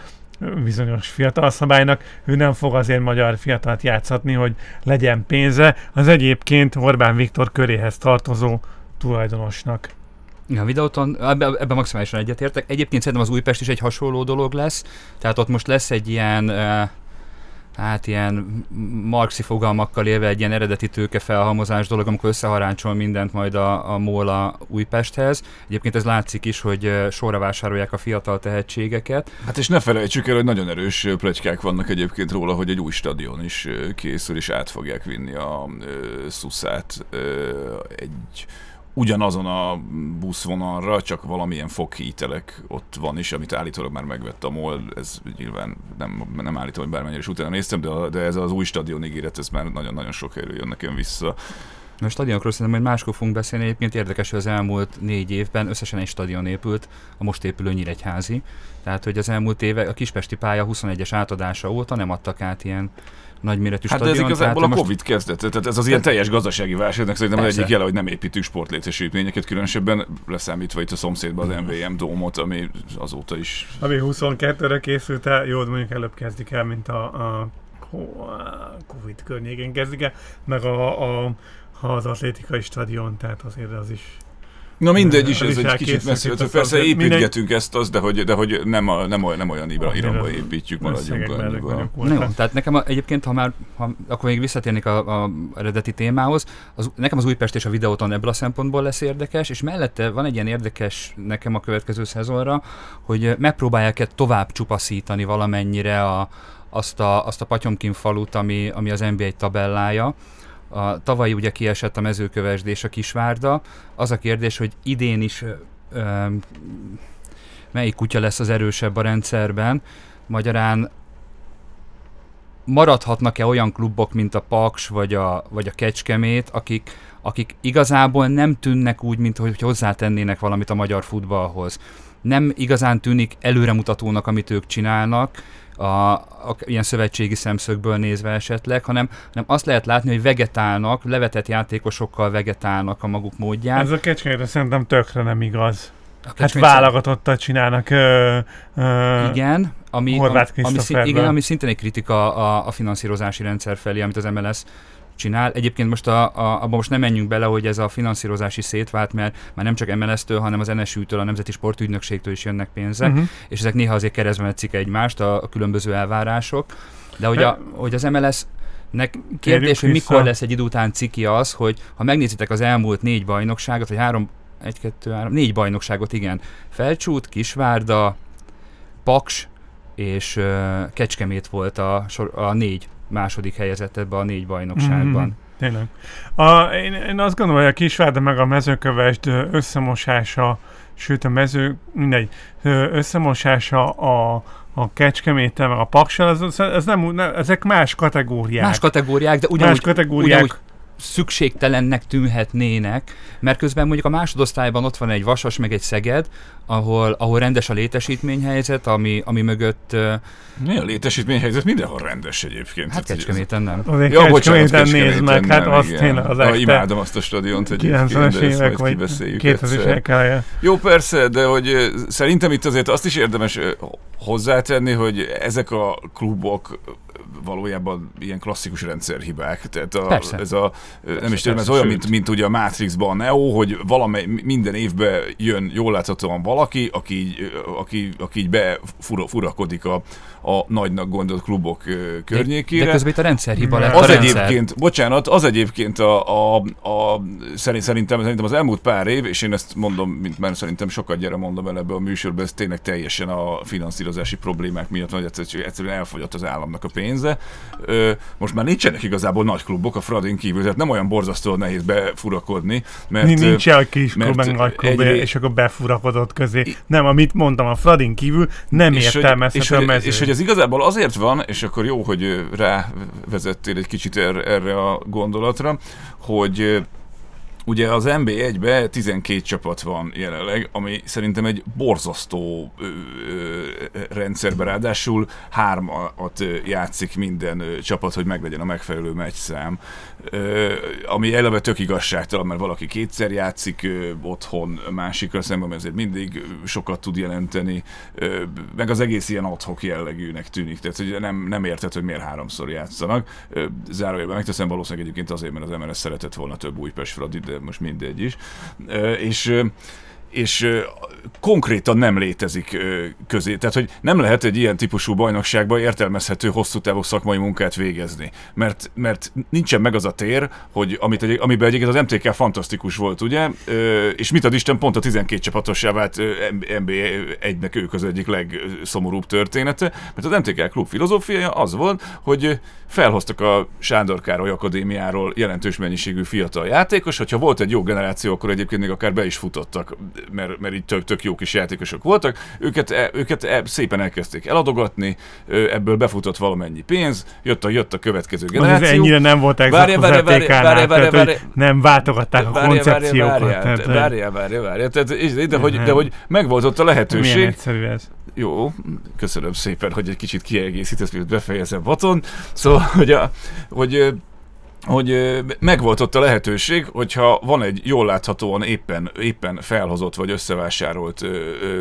bizonyos fiatal szabálynak, ő nem fog azért magyar fiatalt játszatni, hogy legyen pénze, az egyébként Orbán Viktor köréhez tartozó tulajdonosnak. A videóton, ebben ebbe maximálisan egyetértek. Egyébként szerintem az Újpest is egy hasonló dolog lesz, tehát ott most lesz egy ilyen, eh, hát ilyen marxi fogalmakkal élve egy ilyen eredeti tőke felhalmozás dolog, amikor összeharáncsol mindent majd a, a MOL a Újpesthez. Egyébként ez látszik is, hogy sorra vásárolják a fiatal tehetségeket. Hát és ne felejtsük el, hogy nagyon erős ö, pletykák vannak egyébként róla, hogy egy új stadion is készül, és át fogják vinni a ö, Szuszát ö, egy ugyanazon a buszvonalra, csak valamilyen foghítelek ott van is, amit állítólag már megvett a MOL, ez nyilván nem, nem állítom, hogy bármennyire is utána néztem, de, a, de ez az új stadion ígéret, ez már nagyon-nagyon sok helyről jön nekem vissza. A stadionokról szerintem majd máskor fogunk beszélni. Egyébként érdekes, hogy az elmúlt négy évben összesen egy stadion épült, a most épülő Nyíregyházi. Tehát, hogy az elmúlt évek a Kispesti pálya 21-es átadása óta nem adtak át ilyen nagyméretű Hát de ez stadiont. igazából a most Covid kezdett, tehát ez az ilyen teljes gazdasági válságnak szerintem az egyik jele, hogy nem építünk sportlétesítményeket, különösebben leszámítva itt a szomszédban az MVM dómot, ami azóta is Ami 22-re készült el, jó, mondjuk előbb kezdik el, mint a, a, a Covid környékén kezdik el, meg a, a, az atlétikai stadion, tehát azért az is Na mindegy is, Az ez egy kicsit elkészült, messzi. itt Tehát az- Persze az- építgetünk ezt, azt, de hogy, de hogy nem, a, nem, olyan, nem olyan, iramba az építjük, maradjunk annyiban. Na jó, tehát nekem a, egyébként, ha már, ha, akkor még visszatérnék a, a eredeti témához, az, nekem az Újpest és a videóton ebből a szempontból lesz érdekes, és mellette van egy ilyen érdekes nekem a következő szezonra, hogy megpróbálják-e tovább csupaszítani valamennyire a, azt a, azt a Patyomkin falut, ami, ami az NBA tabellája. A, tavaly ugye kiesett a mezőkövesd és a Kisvárda. Az a kérdés, hogy idén is ö, melyik kutya lesz az erősebb a rendszerben. Magyarán maradhatnak-e olyan klubok, mint a Paks vagy a, vagy a Kecskemét, akik, akik igazából nem tűnnek úgy, mint hogy hozzátennének valamit a magyar futballhoz. Nem igazán tűnik előremutatónak, amit ők csinálnak, a, a, ilyen szövetségi szemszögből nézve esetleg, hanem, hanem azt lehet látni, hogy vegetálnak, levetett játékosokkal vegetálnak a maguk módján. Ez a kecskemétre szerintem tökre nem igaz. Hát válogatottat csinálnak. Ö, ö, igen, ami, ami, ami, igen, ami szintén egy kritika a, a finanszírozási rendszer felé, amit az MLS csinál. Egyébként most a, a, abban most nem menjünk bele, hogy ez a finanszírozási szétvált, mert már nem csak MLS-től, hanem az NSU-től, a Nemzeti Sportügynökségtől is jönnek pénzek, uh-huh. és ezek néha azért keresztbe metszik egymást, a, a különböző elvárások. De hogy, a, hogy az MLS Nek kérdés, hogy mikor lesz egy idő után ciki az, hogy ha megnézitek az elmúlt négy bajnokságot, vagy három, egy, kettő, három, négy bajnokságot, igen. Felcsút, Kisvárda, Paks és uh, Kecskemét volt a, a négy második helyezett ebbe a négy bajnokságban. Mm, tényleg. A, én, én azt gondolom, hogy a Kisvárda meg a mezőkövesd összemosása, sőt a mező, mindegy, összemosása a, a Kecskeméten, meg a Paksal, ez, ez nem, nem, ezek más kategóriák. Más kategóriák, de ugyanúgy, más kategóriák. ugyanúgy szükségtelennek tűnhetnének, mert közben mondjuk a másodosztályban ott van egy Vasas, meg egy Szeged, ahol, ahol rendes a létesítményhelyzet, ami, ami mögött... Mi a létesítményhelyzet? Mindenhol rendes egyébként. Hát Kecskeméten nem. Azért ja, Kecskeméten nézd meg, hát azt én az ekte. Imádom azt a stadiont egyébként, 90-es évek, vagy 2000-es Jó, persze, de hogy szerintem itt azért azt is érdemes hozzátenni, hogy ezek a klubok valójában ilyen klasszikus rendszerhibák. Tehát a, persze. ez a, persze, nem is tudom, ez olyan, mint, mint ugye a Matrixban a Neo, hogy valamely, minden évben jön jól láthatóan valaki, aki így, aki, aki így befurakodik a, a nagynak gondolt klubok környékére. De, de közben itt a rendszerhiba lett az a egyébként, rendszer. bocsánat, az egyébként a, a, a szerintem, szerintem az elmúlt pár év, és én ezt mondom, mint már szerintem sokat gyere mondom el ebbe a műsorban, ez tényleg teljesen a finanszírozási problémák miatt, hogy egyszerűen elfogyott az államnak a pénze. Most már nincsenek igazából nagy klubok a Fradin kívül, tehát nem olyan borzasztó nehéz befurakodni. Mert, Nincs olyan kis klub, meg nagy klub, egy, és akkor befurakodott közé. Nem, amit mondtam, a Fradin kívül nem értelmezhető a mező. És hogy ez igazából azért van, és akkor jó, hogy rávezettél egy kicsit erre, erre a gondolatra, hogy Ugye az NB1-be 12 csapat van jelenleg, ami szerintem egy borzasztó ö, ö, rendszerben, ráadásul hármat játszik minden ö, csapat, hogy meglegyen a megfelelő meccszám. Ami eleve tök igazságtalan, mert valaki kétszer játszik otthon másikra szemben, ezért mindig sokat tud jelenteni, meg az egész ilyen adhok jellegűnek tűnik, tehát hogy nem, nem érted, hogy miért háromszor játszanak. Zárójelben megteszem valószínűleg egyébként azért, mert az MLS szeretett volna több Újpest Fradi, de most mindegy is. És és konkrétan nem létezik közé. Tehát, hogy nem lehet egy ilyen típusú bajnokságban értelmezhető hosszú távú szakmai munkát végezni. Mert, mert nincsen meg az a tér, hogy amit egy, amiben egyébként az MTK fantasztikus volt, ugye? És mit ad Isten, pont a 12 csapatossá vált NBA egynek ők az egyik legszomorúbb története, mert az MTK klub filozófiája az volt, hogy felhoztak a Sándor Károly Akadémiáról jelentős mennyiségű fiatal játékos, hogyha volt egy jó generáció, akkor egyébként még akár be is futottak, mert, mert így tök, tök jó kis játékosok voltak, őket, e, őket e, szépen elkezdték eladogatni, ebből befutott valamennyi pénz, jött a, jött a következő generáció. Az ennyire nem volt exakt várja, várja, nem váltogatták a koncepciókat. Várja, várja, várja, de, hogy, de hogy megvolt ott a lehetőség. Milyen egyszerű ez. Jó, köszönöm szépen, hogy egy kicsit kiegészítesz, miért befejezem vaton. Szóval, hogy, a, hogy hogy megvolt ott a lehetőség, hogyha van egy jól láthatóan éppen, éppen felhozott vagy összevásárolt,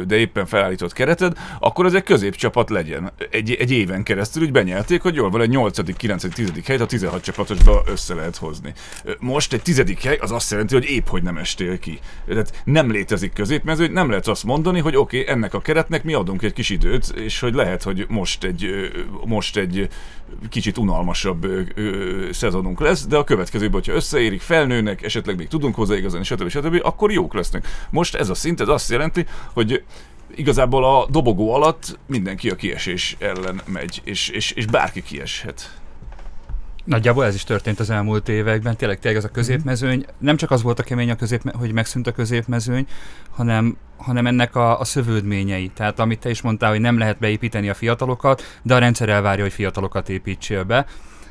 de éppen felállított kereted, akkor ez egy középcsapat legyen. Egy, egy éven keresztül úgy benyelték, hogy jól van egy 8., 9., 10. helyet a 16 csapatosba össze lehet hozni. Most egy tizedik hely az azt jelenti, hogy épp hogy nem estél ki. Tehát nem létezik középmező, nem lehet azt mondani, hogy oké, okay, ennek a keretnek mi adunk egy kis időt, és hogy lehet, hogy most egy, most egy kicsit unalmasabb szezonunk lesz, de a következőben, hogyha összeérik, felnőnek, esetleg még tudunk hozzáigazolni, stb. stb., akkor jók lesznek. Most ez a szint, ez azt jelenti, hogy igazából a dobogó alatt mindenki a kiesés ellen megy, és, és, és bárki kieshet. Nagyjából ez is történt az elmúlt években, tényleg tényleg ez a középmezőny, nem csak az volt a kemény, a közép, hogy megszűnt a középmezőny, hanem, hanem ennek a, a szövődményei. Tehát amit te is mondtál, hogy nem lehet beépíteni a fiatalokat, de a rendszer elvárja, hogy fiatalokat építsél be.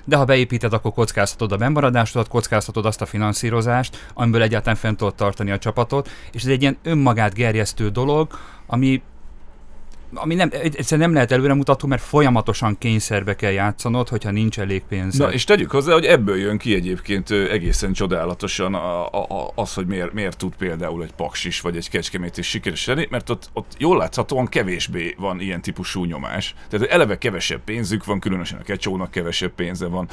De ha beépíted, akkor kockáztatod a bemaradásodat, kockáztatod azt a finanszírozást, amiből egyáltalán fent tudod tartani a csapatot, és ez egy ilyen önmagát gerjesztő dolog, ami ami nem, egyszerűen nem lehet előremutató, mert folyamatosan kényszerbe kell játszanod, hogyha nincs elég pénz. Na, és tegyük hozzá, hogy ebből jön ki egyébként egészen csodálatosan a, a, az, hogy miért, miért tud például egy Paksis vagy egy Kecskemét is sikeres lenni, mert ott, ott jól láthatóan kevésbé van ilyen típusú nyomás. Tehát eleve kevesebb pénzük van, különösen a Kecsónak kevesebb pénze van.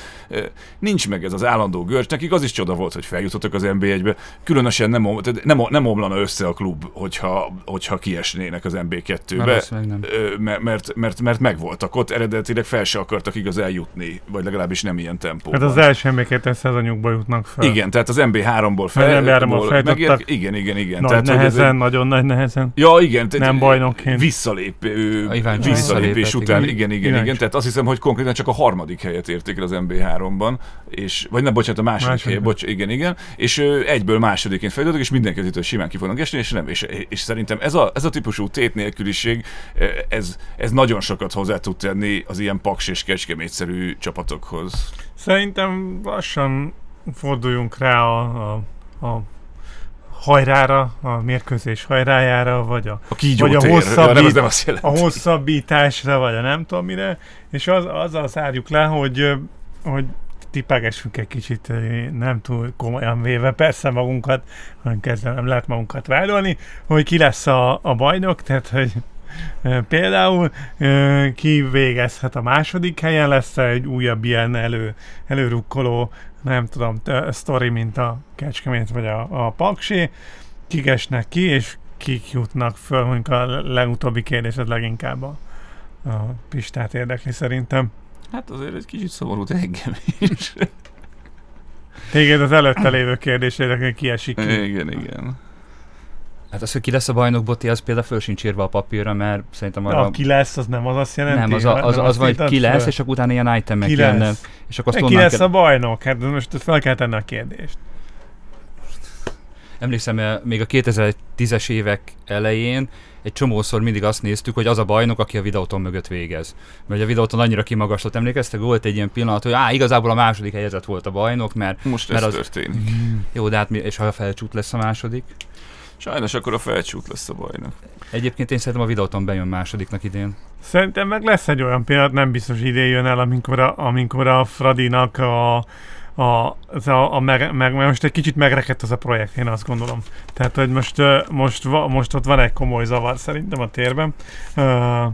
Nincs meg ez az állandó görcs. Nekik az is csoda volt, hogy feljutottak az NB1-be. Különösen nem, nem, nem omlana össze a klub, hogyha, hogyha kiesnének az NB2-be nem. Mert, mert, mert, mert megvoltak ott, eredetileg fel se akartak igaz eljutni, vagy legalábbis nem ilyen tempóban. Hát az első MB2 szezonjukba jutnak fel. Igen, tehát az MB3-ból fel. MB3-ból megér, Igen, igen, igen. Nagy tehát, nehezen, egy, nagyon nagy nehezen. Ja, igen. Tehát nem bajnokként. Visszalép, visszalépés után, igen, igen, igen, igen. Tehát azt hiszem, hogy konkrétan csak a harmadik helyet érték el az MB3-ban, és, vagy nem, bocsánat, a második, második. hely, bocs, igen, igen, és egyből másodiként fejlődtek, és mindenki simán ki fognak esni, és nem, és, és szerintem ez a, ez a típusú tét nélküliség ez, ez nagyon sokat hozzá tud tenni az ilyen paks és kecskemétszerű csapatokhoz. Szerintem lassan forduljunk rá a, a, a hajrára, a mérkőzés hajrájára, vagy a, a, vagy a, hosszabbít, ja, a hosszabbításra, vagy a nem tudom mire, és az, azzal zárjuk le, hogy, hogy tippelgessünk egy kicsit, nem túl komolyan véve persze magunkat, hanem kezdve nem lehet magunkat vádolni, hogy ki lesz a, a bajnok, tehát hogy Például ki végezhet a második helyen, lesz egy újabb ilyen elő, előrukkoló, nem tudom, sztori, mint a Kecskemét vagy a, a Paksi, kik esnek ki, és kik jutnak föl, mondjuk a legutóbbi kérdés az leginkább a, a Pistát érdekli szerintem. Hát azért egy kicsit szomorú engem is. Téged az előtte lévő kérdés érdekel, ki esik ki. Igen, igen. Hát az, hogy ki lesz a bajnok Boti, az például föl sincs írva a papírra, mert szerintem arra... Ja, ki lesz, az nem az azt jelenti? Nem, az, a, az, az, az vagy ki lesz, és akkor utána ilyen itemek jönnek. És akkor azt ki lesz a bajnok? Hát most fel kell tenni a kérdést. Emlékszem, eh, még a 2010-es évek elején egy csomószor mindig azt néztük, hogy az a bajnok, aki a videóton mögött végez. Mert a videóton annyira kimagaslott, emlékeztek, volt egy ilyen pillanat, hogy á, igazából a második helyzet volt a bajnok, mert... Most mert ez az... történik. Jó, de hát mi, és ha a felcsút lesz a második? Sajnos akkor a felcsút lesz a bajnak. Egyébként én szerintem a videóton bejön másodiknak idén. Szerintem meg lesz egy olyan pillanat, nem biztos idén jön el, amikor a, amikor a Fradinak a, a, az a, a meg, meg, most egy kicsit megrekedt az a projekt, én azt gondolom. Tehát, hogy most, most, most ott van egy komoly zavar szerintem a térben. Uh,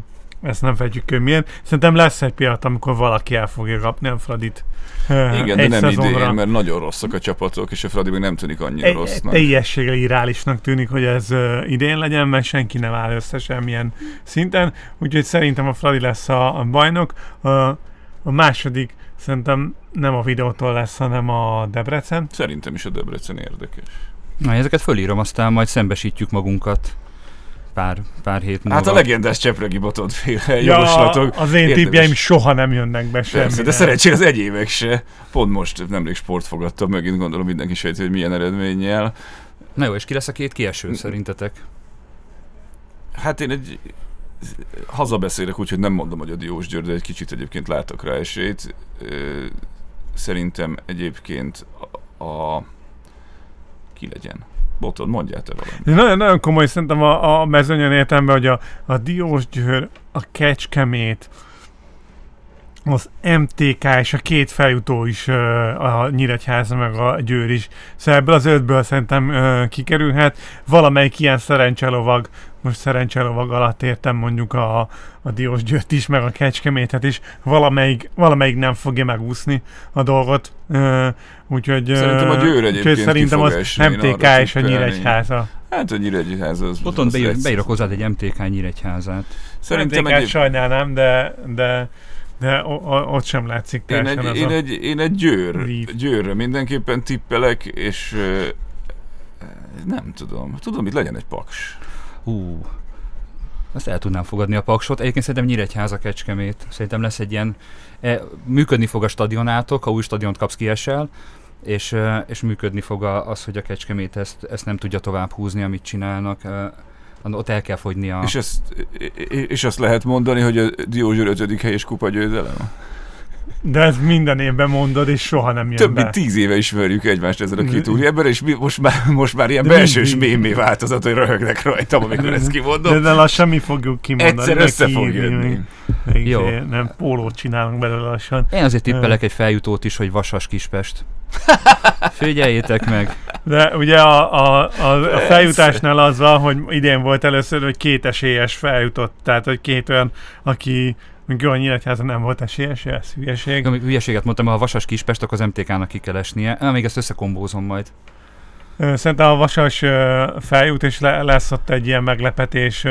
ezt nem fejtjük könnyen. Szerintem lesz egy pillanat, amikor valaki el fogja kapni a Fradit. Igen, de nem szezonra. idén, mert nagyon rosszak a csapatok, és a Fradi még nem tűnik annyira egy, rossznak. Teljességgel irálisnak tűnik, hogy ez uh, idén legyen, mert senki nem áll össze semmilyen szinten, úgyhogy szerintem a Fradi lesz a, a bajnok. Uh, a második szerintem nem a videótól lesz, hanem a Debrecen. Szerintem is a Debrecen érdekes. Na, ezeket fölírom, aztán majd szembesítjük magunkat pár, pár hét múlva. Hát a legendás Csepregi féle ja, javaslatok. az én tippjeim soha nem jönnek be semmi. de szerencsére az egyévek se. Pont most nemrég sport fogadtam, megint gondolom mindenki sejti, hogy milyen eredménnyel. Na jó, és ki lesz a két kieső szerintetek? Hát én egy hazabeszélek, úgyhogy nem mondom, hogy a Diós György, de egy kicsit egyébként látok rá esélyt. Szerintem egyébként a, a ki legyen? Botod, mondjál te valamit. Nagyon, nagyon komoly szerintem a, a mezőnyen értemben, hogy a, a Diós Győr, a Kecskemét, az MTK és a két feljutó is, a Nyíregyháza meg a Győr is. Szóval ebből az ötből szerintem kikerülhet. Valamelyik ilyen szerencselovag, most szerencselovag alatt értem mondjuk a, a Diós Győrt is, meg a Kecskemétet is, valamelyik, valamelyik nem fogja megúszni a dolgot. Úgyhogy, szerintem a Győr egyébként szerintem az MTK és a Nyíregyháza. Hát a Nyíregyháza az... Otthon beír, hozzád egy MTK Nyíregyházát. Szerintem MTK-t egy... sajnálnám, de, de de ott sem látszik én egy, én, egy, én egy győr, győrre mindenképpen tippelek, és nem tudom. Tudom, itt legyen egy paks. Hú. Azt el tudnám fogadni a paksot. Egyébként szerintem Nyíregyháza Kecskemét. Szerintem lesz egy ilyen, e, működni fog a stadionátok, ha új stadiont kapsz, kiesel, és, e, és működni fog az, hogy a Kecskemét ezt, ezt nem tudja tovább húzni, amit csinálnak. E, ott el kell fogyni a... És, ezt, és azt lehet mondani, hogy a Diózsőr 5. helyes kupa győzelem? De ez minden évben mondod, és soha nem jön Több mint tíz éve ismerjük egymást ezzel a két úriember, és mi most már, most már ilyen belsős mémé változat, hogy röhögnek rajtam, amikor ezt kimondom. De, de lassan mi fogjuk kimondani. Egyszer össze fog jönni. Jó. izé, Nem, pólót csinálunk belőle lassan. Én azért tippelek egy feljutót is, hogy Vasas Kispest. Figyeljétek meg. De ugye a, a, a, a feljutásnál az van, hogy idén volt először, hogy két esélyes feljutott. Tehát, hogy két olyan, aki mondjuk jó, a Nyíregyházan nem volt esélyes, ez hülyeség. Amíg hülyeséget mondtam, ha a Vasas Kispest, akkor az MTK-nak ki kell esnie. Ah, még ezt összekombózom majd. Szerintem a Vasas feljut, és le, lesz ott egy ilyen meglepetés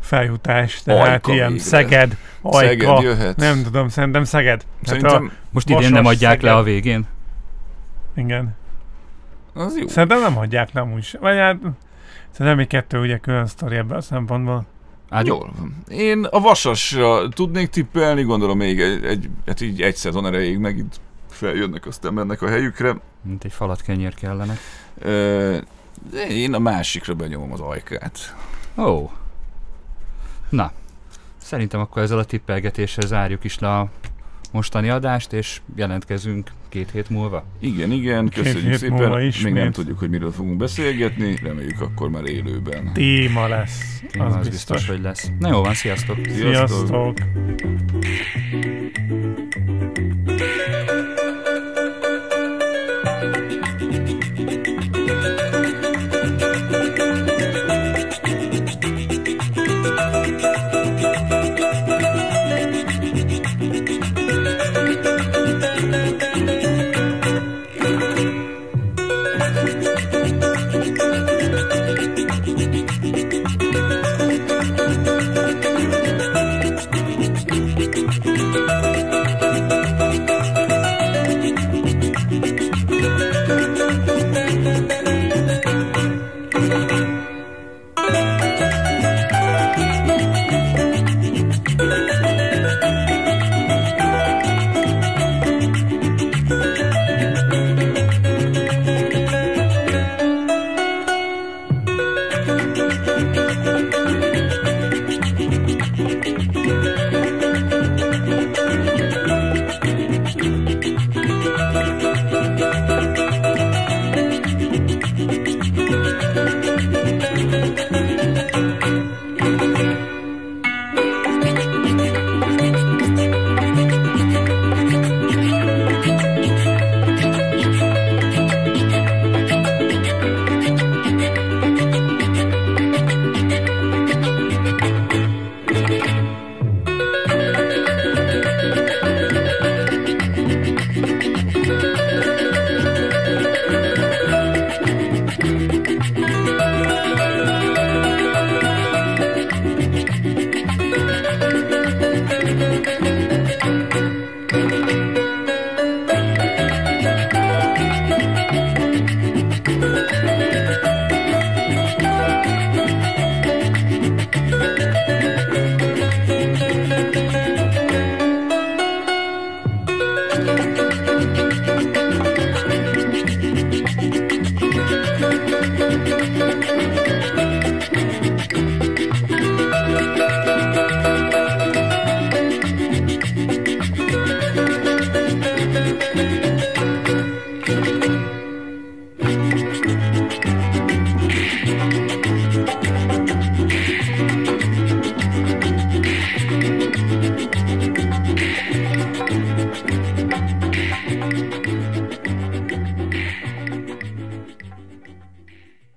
feljutás. Tehát Ajka ilyen végre. Szeged, Ajka. Szeged jöhet. Nem tudom, szerintem Szeged. Szerintem Most idén nem adják Szeged. le a végén? Igen. az jó. Szerintem nem hagyják le amúgy se. Vagy hát, szerintem még kettő ugye külön sztori ebben a szempontból. Ágyú? Jól van. Én a Vasasra tudnék tippelni, gondolom még egy, egy, hát így egy szezon erejéig megint feljönnek, aztán mennek a helyükre. Mint egy falat kenyér kellene. Ö, én a másikra benyomom az ajkát. Ó. Na. Szerintem akkor ezzel a tippelgetéssel zárjuk is le a mostani adást, és jelentkezünk két hét múlva. Igen, igen, köszönjük hét szépen. Még nem tudjuk, hogy miről fogunk beszélgetni, reméljük akkor már élőben. Téma lesz. Téma az az biztos. biztos, hogy lesz. Na jó van, sziasztok! Sziasztok! Thank